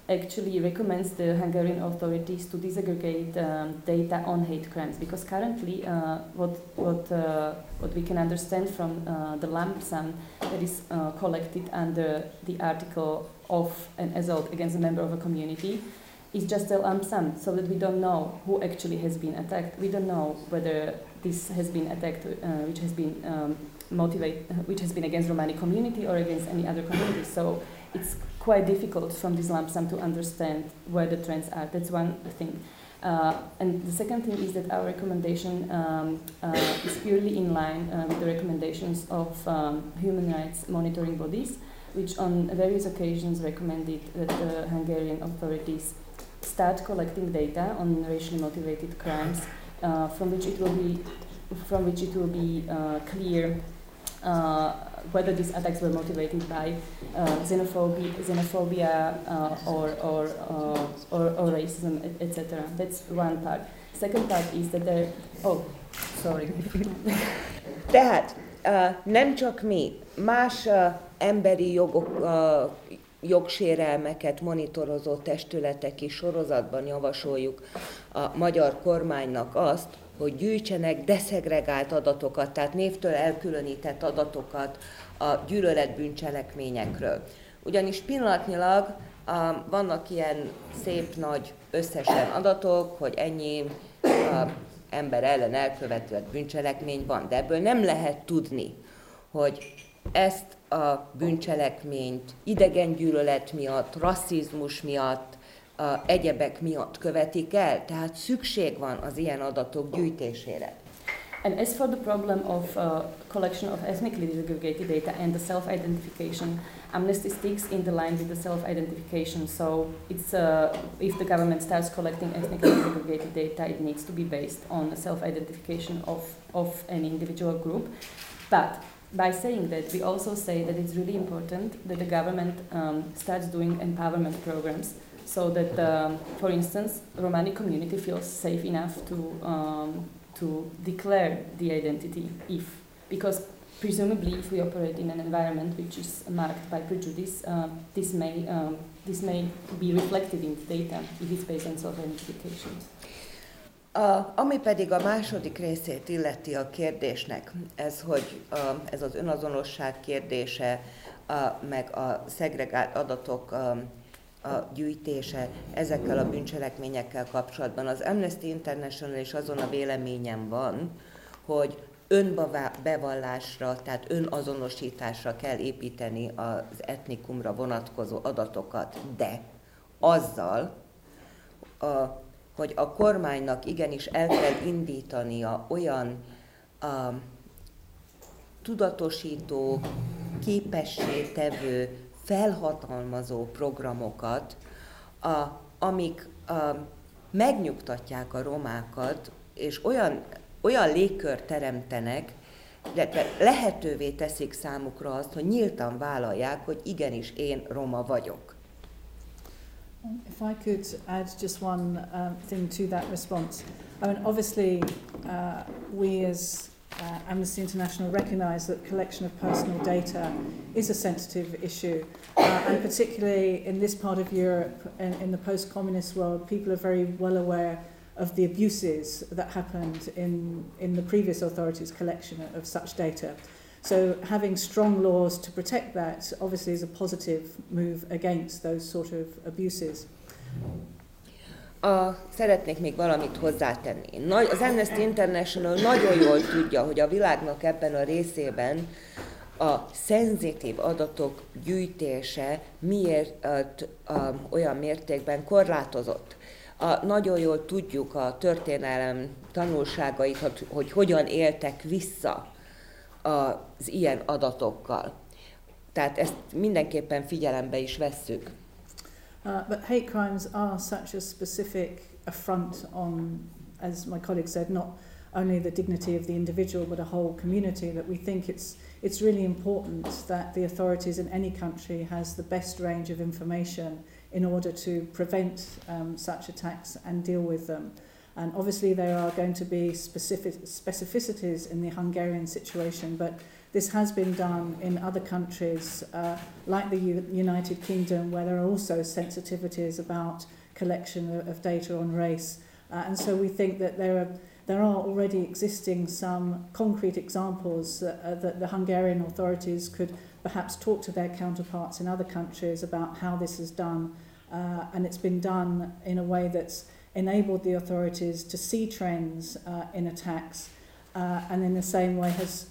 actually recommends the Hungarian authorities to disaggregate um, data on hate crimes because currently uh, what, what, uh, what we can understand from uh, the lump sum that is uh, collected under the article of an assault against a member of a community is just a lump sum so that we don't know who actually has been attacked. We don't know whether this has been attacked uh, which has been um, which has been against Romani community or against any other community. So it's quite difficult from this lump sum to understand where the trends are. That's one thing. Uh, and the second thing is that our recommendation um, uh, is purely in line uh, with the recommendations of um, human rights monitoring bodies, which on various occasions recommended that the Hungarian authorities start collecting data on racially motivated crimes, uh, from which it will be from which it will be uh, clear uh, whether these attacks were motivated by uh, xenophobia, xenophobia uh, or, or, uh, or, or, racism, etc. That's one part. Second part is that there, oh, sorry. Tehát nem csak mi, más emberi jogok, jogsérelmeket monitorozó testületek is sorozatban javasoljuk a magyar kormánynak azt, hogy gyűjtsenek deszegregált adatokat, tehát névtől elkülönített adatokat a gyűlöletbűncselekményekről. Ugyanis pillanatnyilag a, vannak ilyen szép nagy összesen adatok, hogy ennyi a, ember ellen elkövetett bűncselekmény van, de ebből nem lehet tudni, hogy ezt a bűncselekményt idegen gyűlölet miatt, rasszizmus miatt, a egyebek miatt követik el, tehát szükség van az ilyen adatok gyűjtésére. And as for the problem of uh, collection of ethnically segregated data and the self-identification, Amnesty sticks in the line with the self-identification. So it's uh, if the government starts collecting ethnically segregated data, it needs to be based on the self-identification of, of an individual group. But by saying that, we also say that it's really important that the government um, starts doing empowerment programs so that, um, for instance, Romani community feels safe enough to um, to declare the identity if because presumably if we operate in an environment which is marked by prejudice, uh, this may um, this may be reflected in the data if it's based on self-identification. A, ami pedig a második részét illeti a kérdésnek, ez, hogy a, ez az önazonosság kérdése, a, meg a szegregált adatok a, a gyűjtése ezekkel a bűncselekményekkel kapcsolatban. Az Amnesty International is azon a véleményem van, hogy önbevallásra, tehát önazonosításra kell építeni az etnikumra vonatkozó adatokat, de azzal, a, hogy a kormánynak igenis el kell indítania olyan a, tudatosító, képessé tevő felhatalmazó programokat, a, amik a, megnyugtatják a romákat, és olyan, olyan légkör teremtenek, illetve lehetővé teszik számukra azt, hogy nyíltan vállalják, hogy igenis én roma vagyok. If I could add just one uh, thing to that response. I mean, obviously, uh, we as uh, Amnesty International recognise that collection of personal data is a sensitive issue, uh, and particularly in this part of Europe and in the post-communist world, people are very well aware of the abuses that happened in, in the previous authorities' collection of such data. So having strong laws to protect that obviously is a positive move against those sort of abuses. A, szeretnék még valamit hozzátenni. Nagy, az Amnesty International nagyon jól tudja, hogy a világnak ebben a részében a szenzitív adatok gyűjtése miért a, a, olyan mértékben korlátozott. A, nagyon jól tudjuk a történelem tanulságait, hogy, hogy hogyan éltek vissza az ilyen adatokkal. Tehát ezt mindenképpen figyelembe is vesszük. Uh, but hate crimes are such a specific affront on, as my colleague said, not only the dignity of the individual but a whole community that we think it's it's really important that the authorities in any country has the best range of information in order to prevent um, such attacks and deal with them. And obviously there are going to be specific specificities in the Hungarian situation, but This has been done in other countries, uh, like the U United Kingdom, where there are also sensitivities about collection of, of data on race. Uh, and so we think that there are, there are already existing some concrete examples that, uh, that the Hungarian authorities could perhaps talk to their counterparts in other countries about how this is done. Uh, and it's been done in a way that's enabled the authorities to see trends uh, in attacks uh, and in the same way has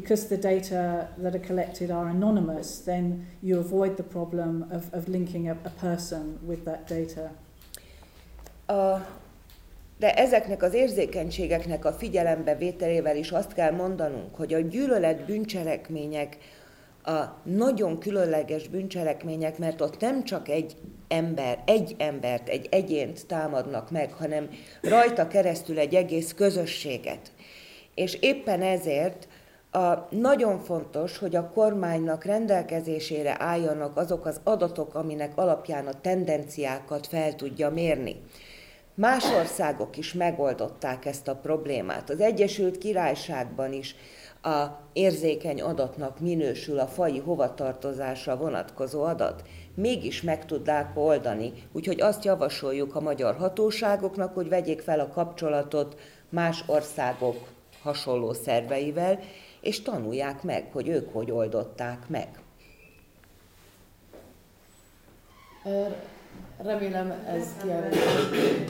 because the data that are collected are anonymous, then you avoid the problem of, of linking a, a person with that data. A De ezeknek az érzékenységeknek a figyelembevételével is azt kell mondanunk, hogy a gyűlölet bűncselekmények a nagyon különleges bűncselekmények, mert ott nem csak egy ember, egy embert, egy egyént támadnak meg, hanem rajta keresztül egy egész közösséget. És éppen ezért a, nagyon fontos, hogy a kormánynak rendelkezésére álljanak azok az adatok, aminek alapján a tendenciákat fel tudja mérni. Más országok is megoldották ezt a problémát. Az Egyesült Királyságban is a érzékeny adatnak minősül a fai hovatartozásra vonatkozó adat. Mégis meg tudják oldani, úgyhogy azt javasoljuk a magyar hatóságoknak, hogy vegyék fel a kapcsolatot más országok hasonló szerveivel, és tanulják meg, hogy ők hogy oldották meg. Remélem ez kielégítő.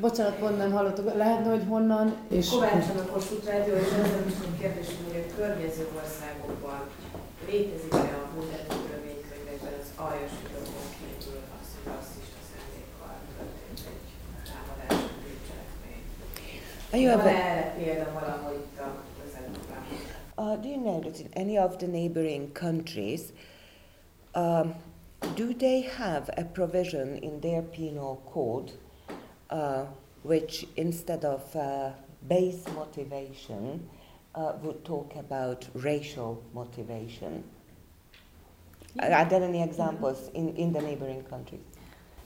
Bocsánat, pont nem hallottuk. Lehetne, hogy honnan és... Kovács a Kossuth Rádió, és ezzel is a kérdés, hogy a környező országokban létezik-e a büntető törvénykönyvekben az aljas videókon kívül az, hogy rasszista szándékkal történt egy támadás, bűncselekmény. Van erre példa valahol itt a Uh, do you know that in any of the neighboring countries, um, do they have a provision in their penal code uh, which, instead of uh, base motivation, uh, would talk about racial motivation? Are there any examples in, in the neighboring countries?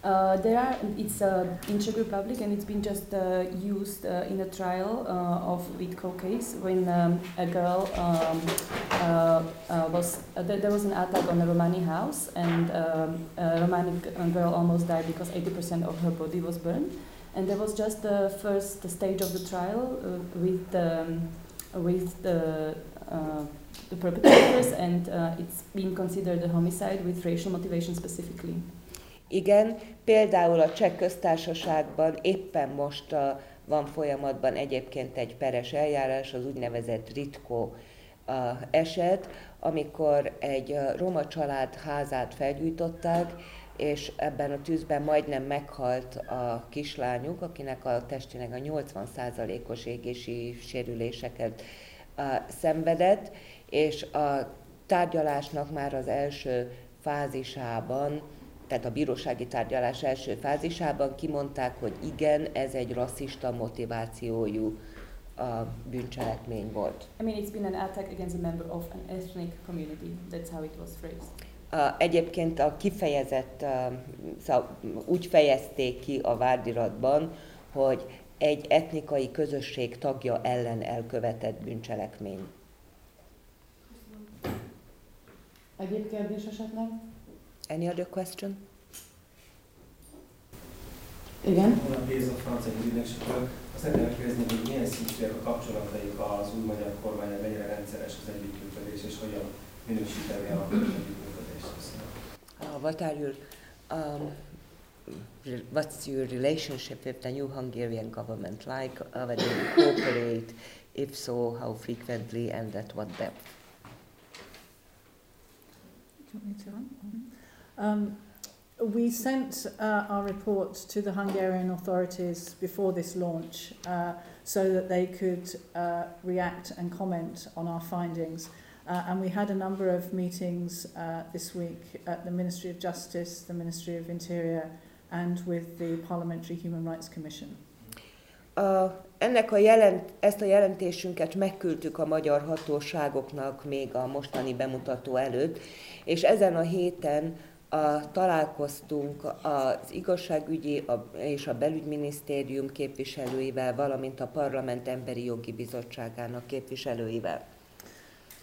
Uh, there are, it's uh, in Czech Republic and it's been just uh, used uh, in a trial uh, of Vitko case when um, a girl um, uh, was, there, there was an attack on a Romani house and um, a Romani girl almost died because 80% of her body was burned. And there was just the first stage of the trial with um, with the the perpetrators, and it's been considered a homicide with racial motivation specifically. Igen, például a cseh köztársaságban éppen most a, van folyamatban egyébként egy peres eljárás, az úgynevezett ritkó a eset, amikor egy roma család házát felgyújtották, és ebben a tűzben majdnem meghalt a kislányuk, akinek a testének a 80%-os égési sérüléseket a, szenvedett, és a tárgyalásnak már az első fázisában tehát a bírósági tárgyalás első fázisában kimondták, hogy igen, ez egy rasszista motivációjú a bűncselekmény volt. I mean, it's been an attack against a member of an ethnic community. That's how it was phrased. A, egyébként a kifejezett, a, szóval úgy fejezték ki a vádiratban, hogy egy etnikai közösség tagja ellen elkövetett bűncselekmény. Egyéb kérdés esetleg? Any other question? Igen. Holnap Géza francia ügynökségtől. Azt szeretném kérdezni, hogy milyen szintűek a kapcsolataik az új magyar kormány, mennyire rendszeres az együttműködés, és hogyan minősíteni a együttműködést. Uh, what are your, um, what's your relationship with the new Hungarian government like? Uh, whether you cooperate, if so, how frequently and at what depth? Do you want me to Um, we sent uh, our report to the Hungarian authorities before this launch uh, so that they could uh, react and comment on our findings. Uh, and we had a number of meetings uh, this week at the Ministry of Justice, the Ministry of Interior, and with the Parliamentary Human Rights Commission. Uh, ennek a jelent, ezt a jelentésünket megküldtük a magyar hatóságoknak még a mostani bemutató előtt, és ezen a héten a, találkoztunk az igazságügyi a, és a belügyminisztérium képviselőivel, valamint a Parlament Emberi Jogi Bizottságának képviselőivel.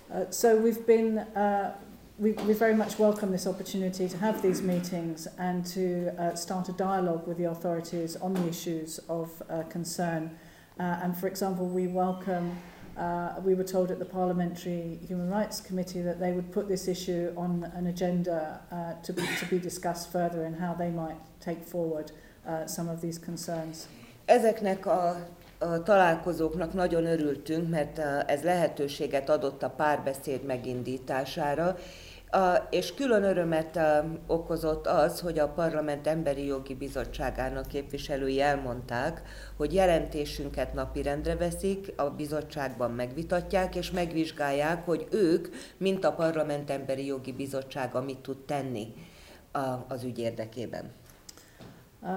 Uh, so we've been uh, we, we very much welcome this opportunity to have these meetings and to uh, start a dialogue with the authorities on the issues of uh, concern. Uh, and for example, we welcome Uh, we were told at the Parliamentary Human Rights Committee that they would put this issue on an agenda uh, to, be, to be discussed further and how they might take forward uh, some of these concerns. Ezeknek a, a találkozóknak nagyon örültünk, mert uh, ez lehetőséget adott a párbeszéd megindítására, A, és külön örömet a, okozott az, hogy a Parlament Emberi Jogi Bizottságának képviselői elmondták, hogy jelentésünket napirendre veszik, a bizottságban megvitatják, és megvizsgálják, hogy ők, mint a Parlament Emberi Jogi Bizottsága mit tud tenni a, az ügy érdekében. Uh,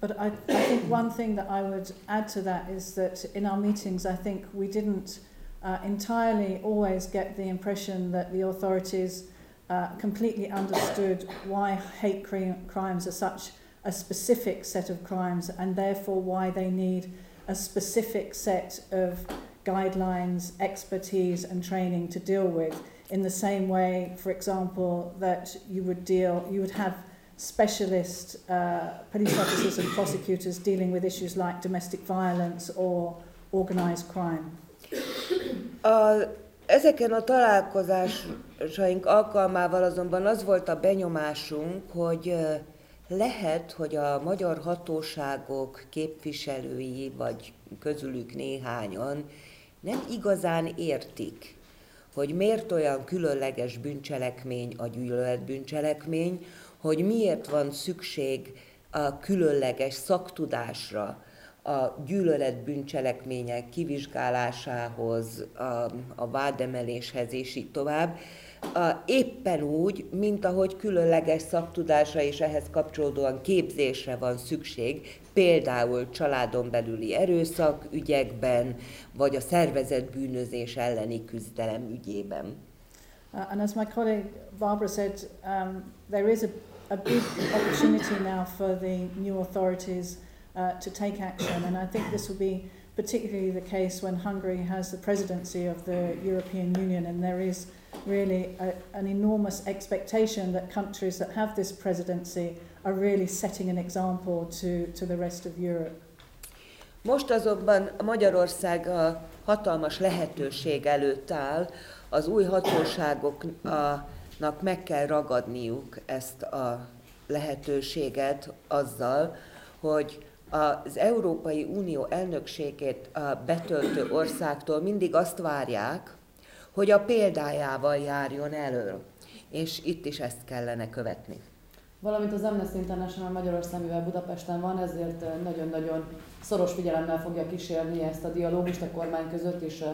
but I, I think one thing that I would add to that is that in our meetings, I think we didn't uh, entirely always get the impression that the authorities uh, completely understood why hate crimes are such a specific set of crimes and therefore why they need a specific set of guidelines, expertise, and training to deal with. In the same way, for example, that you would deal, you would have specialist uh, police officers and prosecutors dealing with issues like domestic violence or organized crime. A Ezeken a találkozásaink alkalmával azonban az volt a benyomásunk, hogy lehet, hogy a magyar hatóságok képviselői, vagy közülük néhányan nem igazán értik, hogy miért olyan különleges bűncselekmény a gyűlöletbűncselekmény, hogy miért van szükség a különleges szaktudásra, a gyűlölet bűncselekmények kivizsgálásához, a, a vádemeléshez és így tovább, éppen úgy, mint ahogy különleges szaktudásra és ehhez kapcsolódóan képzésre van szükség, például családon belüli erőszak ügyekben, vagy a szervezett bűnözés elleni küzdelem ügyében. Uh, and as my colleague Barbara said, um, there is a, a big opportunity now for the new authorities uh, to take action. And I think this will be particularly the case when Hungary has the presidency of the European Union, and there is really a, an enormous expectation that countries that have this presidency are really setting an example to, to the rest of Europe. Most azonban Magyarország a hatalmas lehetőség előtt áll, az új hatóságoknak meg kell ragadniuk ezt a lehetőséget azzal, hogy az Európai Unió elnökségét betöltő országtól mindig azt várják, hogy a példájával járjon elő. És itt is ezt kellene követni. Valamint az Amnesty International Magyarország, mivel Budapesten van, ezért nagyon-nagyon szoros figyelemmel fogja kísérni ezt a dialógust a kormány között, és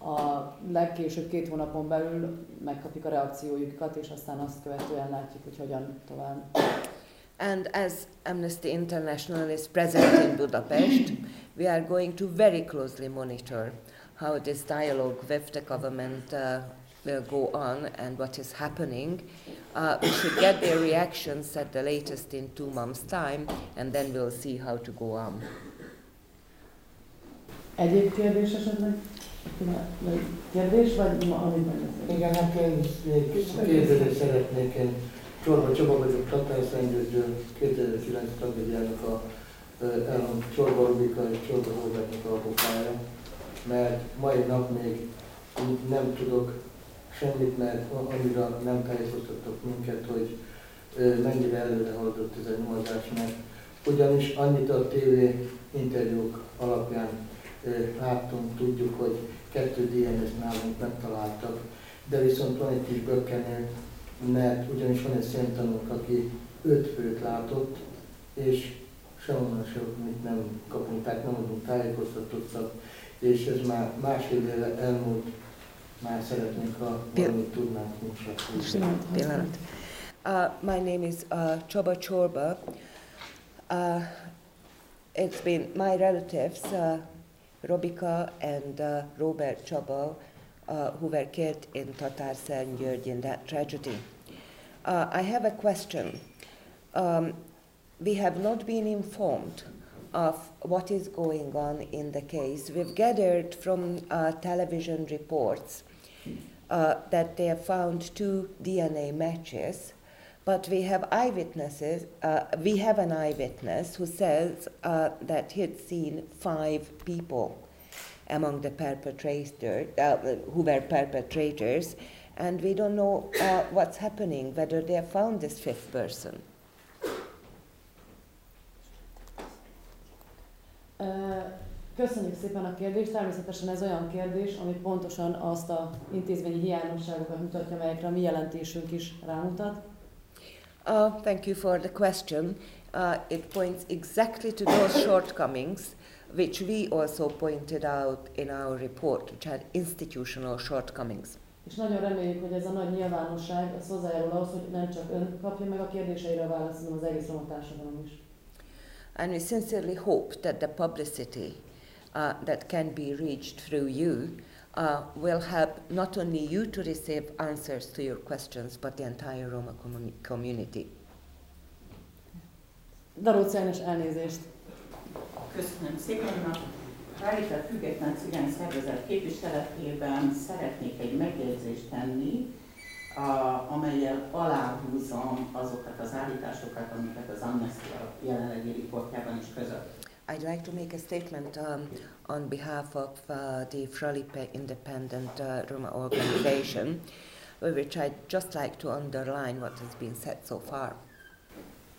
a legkésőbb két hónapon belül megkapjuk a reakciójukat, és aztán azt követően látjuk, hogy hogyan tovább. And as Amnesty International is present in Budapest, we are going to very closely monitor how this dialogue with the government uh, will go on and what is happening. Uh, we should get their reactions at the latest in two months' time, and then we'll see how to go on. Egyéb kérdés esetleg? Kérdés, vagy amit Igen, hát én kérdezni szeretnék. Én Csorba Csaba vagyok, Tatán Szentgyörgyön, 2009 tragédiának a Csorba Rubika és Csorba Robertnek a apuklája, mert mai nap még nem tudok semmit, mert annyira nem tájékoztattak minket, hogy mennyire előre haladott ez a nyomozás, mert ugyanis annyit a TV interjúk alapján láttunk, tudjuk, hogy kettő DNS nálunk megtaláltak, de viszont van egy kis bökkenő, mert ugyanis van egy szemtanúk, aki öt főt látott, és sehonnan mit nem kapunk, tehát nem adunk tájékoztatottak, és ez már másfél éve elmúlt, már szeretnénk, ha valamit tudnánk Pillanat. Uh, my name is uh, Csaba Csorba. Uh, it's been my relatives, uh, Robika and uh, Robert Csaba, uh, who were killed in Tatárszentgyörgy in that tragedy. Uh, I have a question. Um, we have not been informed of what is going on in the case. We've gathered from uh, television reports uh, that they have found two DNA matches, but we have eyewitnesses. Uh, we have an eyewitness who says uh, that he had seen five people among the perpetrators, uh, who were perpetrators, and we don't know uh, what's happening, whether they have found this fifth person. Köszönjük szépen a kérdést. Természetesen ez olyan kérdés, ami pontosan azt a intézményi hiányosságokat mutatja, melyekre a mi jelentésünk is rámutat. Uh, thank you for the question. Uh, it points exactly to those shortcomings which we also pointed out in our report, which had institutional shortcomings. És nagyon reméljük, hogy ez a nagy nyilvánosság az hozzájárul ahhoz, hogy nem csak ön kapja meg a kérdéseire a választ, hanem az egész roma társadalom is. And we sincerely hope that the publicity uh, that can be reached through you uh, will help not only you to receive answers to your questions, but the entire Roma commu- community. Daróczi Ágnes elnézést. Köszönöm szépen. A Rárített Független Cigány Szervezet képviseletében szeretnék egy megjegyzést tenni, a, amelyel aláhúzom azokat az állításokat, amiket az Amnesty a jelenlegi riportjában is között. I'd like to make a statement um, on behalf of uh, the Fralipe Independent uh, Roma Organization, which I'd just like to underline what has been said so far.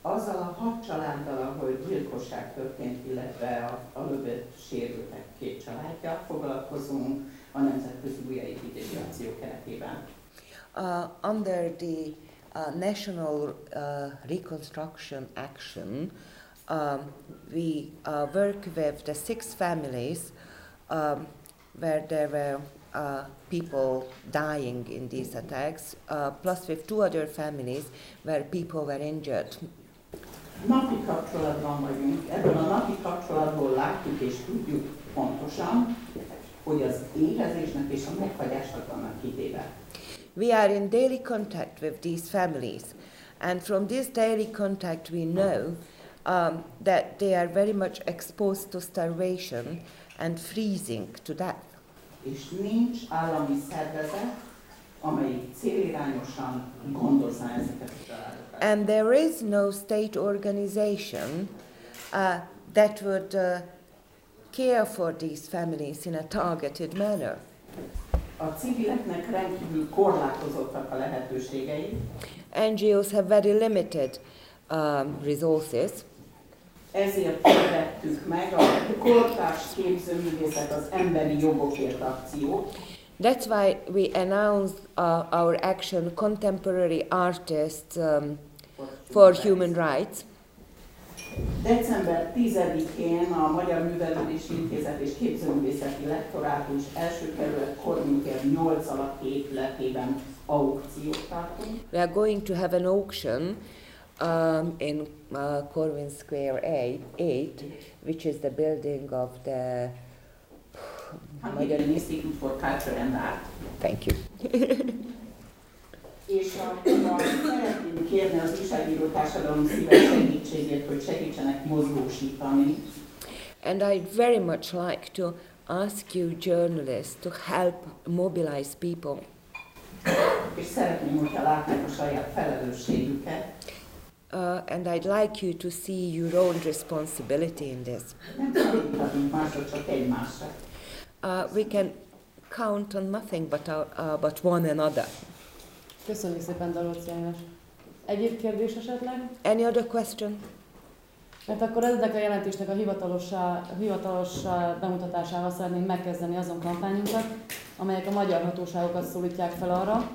Azzal a hat családdal, ahol gyilkosság történt, illetve a, a lövött sérültek két családja, foglalkozunk a Nemzetközi Újjáépítési keretében. Uh, under the uh, National uh, Reconstruction Action, um, we uh, work with the six families um, where there were uh, people dying in these attacks, uh, plus with two other families where people were injured. Napi kapcsolatban vagyunk. Ebből a napi kapcsolatból látjuk és tudjuk pontosan, hogy az éhezésnek és a megfagyásnak vannak kitéve. We are in daily contact with these families, and from this daily contact, we know um, that they are very much exposed to starvation and freezing to death. És nincs állami szervezet, And there is no state organization uh, that would uh, care for these families in a targeted manner. A civileknek rendkívül korlátozottak a lehetőségei, NGOs have very limited um, resources, ezért meg a kortárs képzőművészet az emberi jogokért akciót, That's why we announced uh, our action, Contemporary Artists um, for Human Rights. December 10-én a Magyar Művelődési Intézet és Képzőművészeti Lektorátus első kerület Corvin tér 8 alatti épületében aukciót tartunk. We are going to have an auction um, in uh, Corvin Square 8, 8, which is the building of the For Culture and Art. Thank you. És a, a, szeretném kérni az újságíró társadalom szíves segítségét, hogy segítsenek mozgósítani And I'd very much like to ask you, journalists, to help mobilize people. és szeretném, hogyha látnák a saját felelősségüket. Uh, and I'd like you to see your own responsibility in this. Uh, we can count on nothing but, our, uh, but one another. Köszönjük szépen, Daróci Ágnes. Egyéb kérdés esetleg? Any other question? Mert akkor ennek a jelentésnek a hivatalossá, hivatalos bemutatásával szeretném megkezdeni azon kampányunkat, amelyek a magyar hatóságokat szólítják fel arra,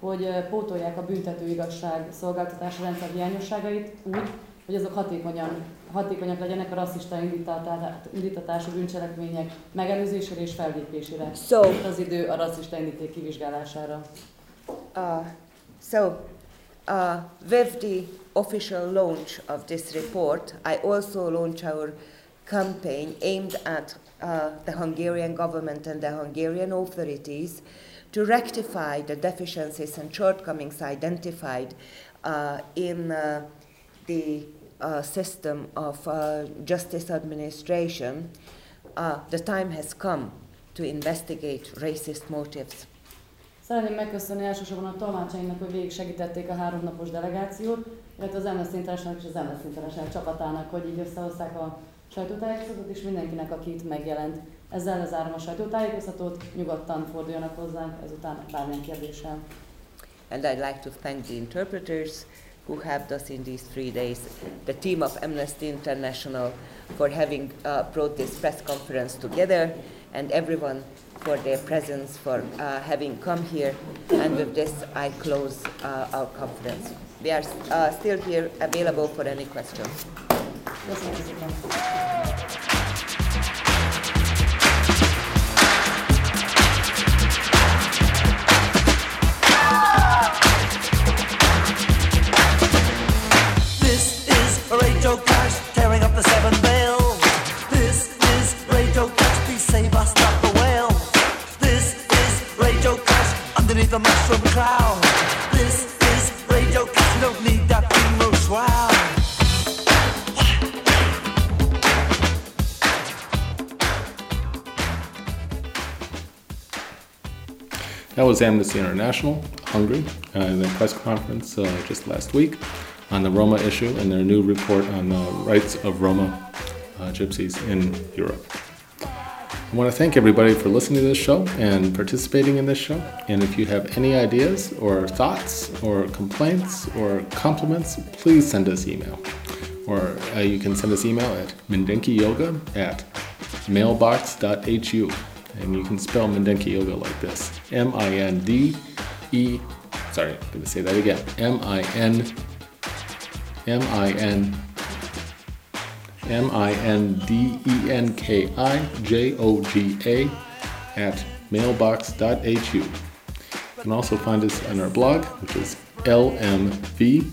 hogy eh, pótolják a büntető igazság szolgáltatási rendszer hiányosságait úgy, hogy azok hatékonyan, hatékonyak legyenek a rasszista indítatá- indítatású bűncselekmények megelőzésére és fellépésére. So- Itt az idő a rasszista indíték kivizsgálására. Uh, so, uh, with the official launch of this report, I also launch our campaign aimed at uh, the Hungarian government and the Hungarian authorities to rectify the deficiencies and shortcomings identified uh, in uh, the uh, system of uh, justice administration. Uh, the time has come to investigate racist motives. Szeretném megköszönni elsősorban a tolmácsainknak, hogy végig segítették a háromnapos delegációt, illetve az Amnesty International és az Amnesty International csapatának, hogy így összehozták a sajtótájékoztatót, és mindenkinek, aki itt megjelent. Ezzel lezárom a sajtótájékoztatót, nyugodtan forduljanak hozzánk ezután bármilyen kérdéssel. And I'd like to thank the interpreters who helped us in these three days, the team of Amnesty International for having uh, brought this press conference together, and everyone for their presence, for uh, having come here. And with this, I close uh, our conference. We are uh, still here available for any questions. That was Amnesty International, Hungary, uh, their press conference uh, just last week on the Roma issue and their new report on the rights of Roma uh, gypsies in Europe. I want to thank everybody for listening to this show and participating in this show. And if you have any ideas or thoughts or complaints or compliments, please send us email. Or uh, you can send us email at mindenkijoga at mailbox.hu. And you can spell Mindenki Joga like this M I N D E, sorry, I'm to say that again M I N M I N M I N D E N K I J O G A at mailbox.hu. You can also find us on our blog, which is lmv.hu,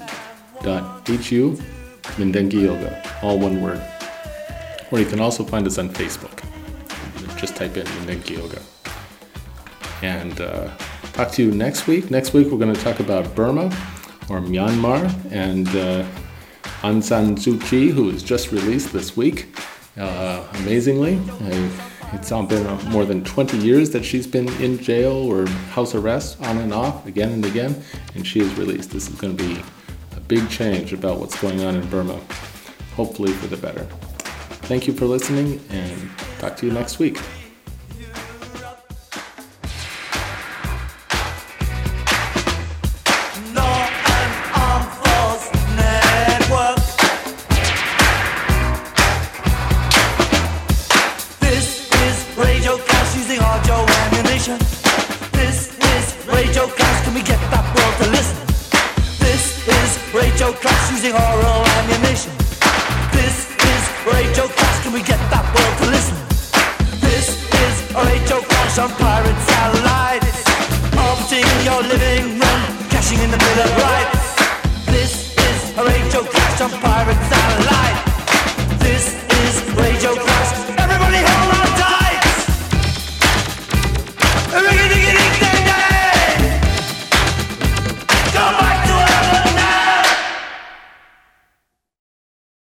Mindenki Joga, all one word. Or you can also find us on Facebook. Just type in Mindenki Joga. And uh, talk to you next week. Next week, we're going to talk about Burma or Myanmar and uh, Aung San Suu Kyi, who was just released this week. Uh, amazingly, I, it's been more than 20 years that she's been in jail or house arrest on and off again and again, and she is released. This is going to be a big change about what's going on in Burma, hopefully for the better. Thank you for listening, and talk to you next week.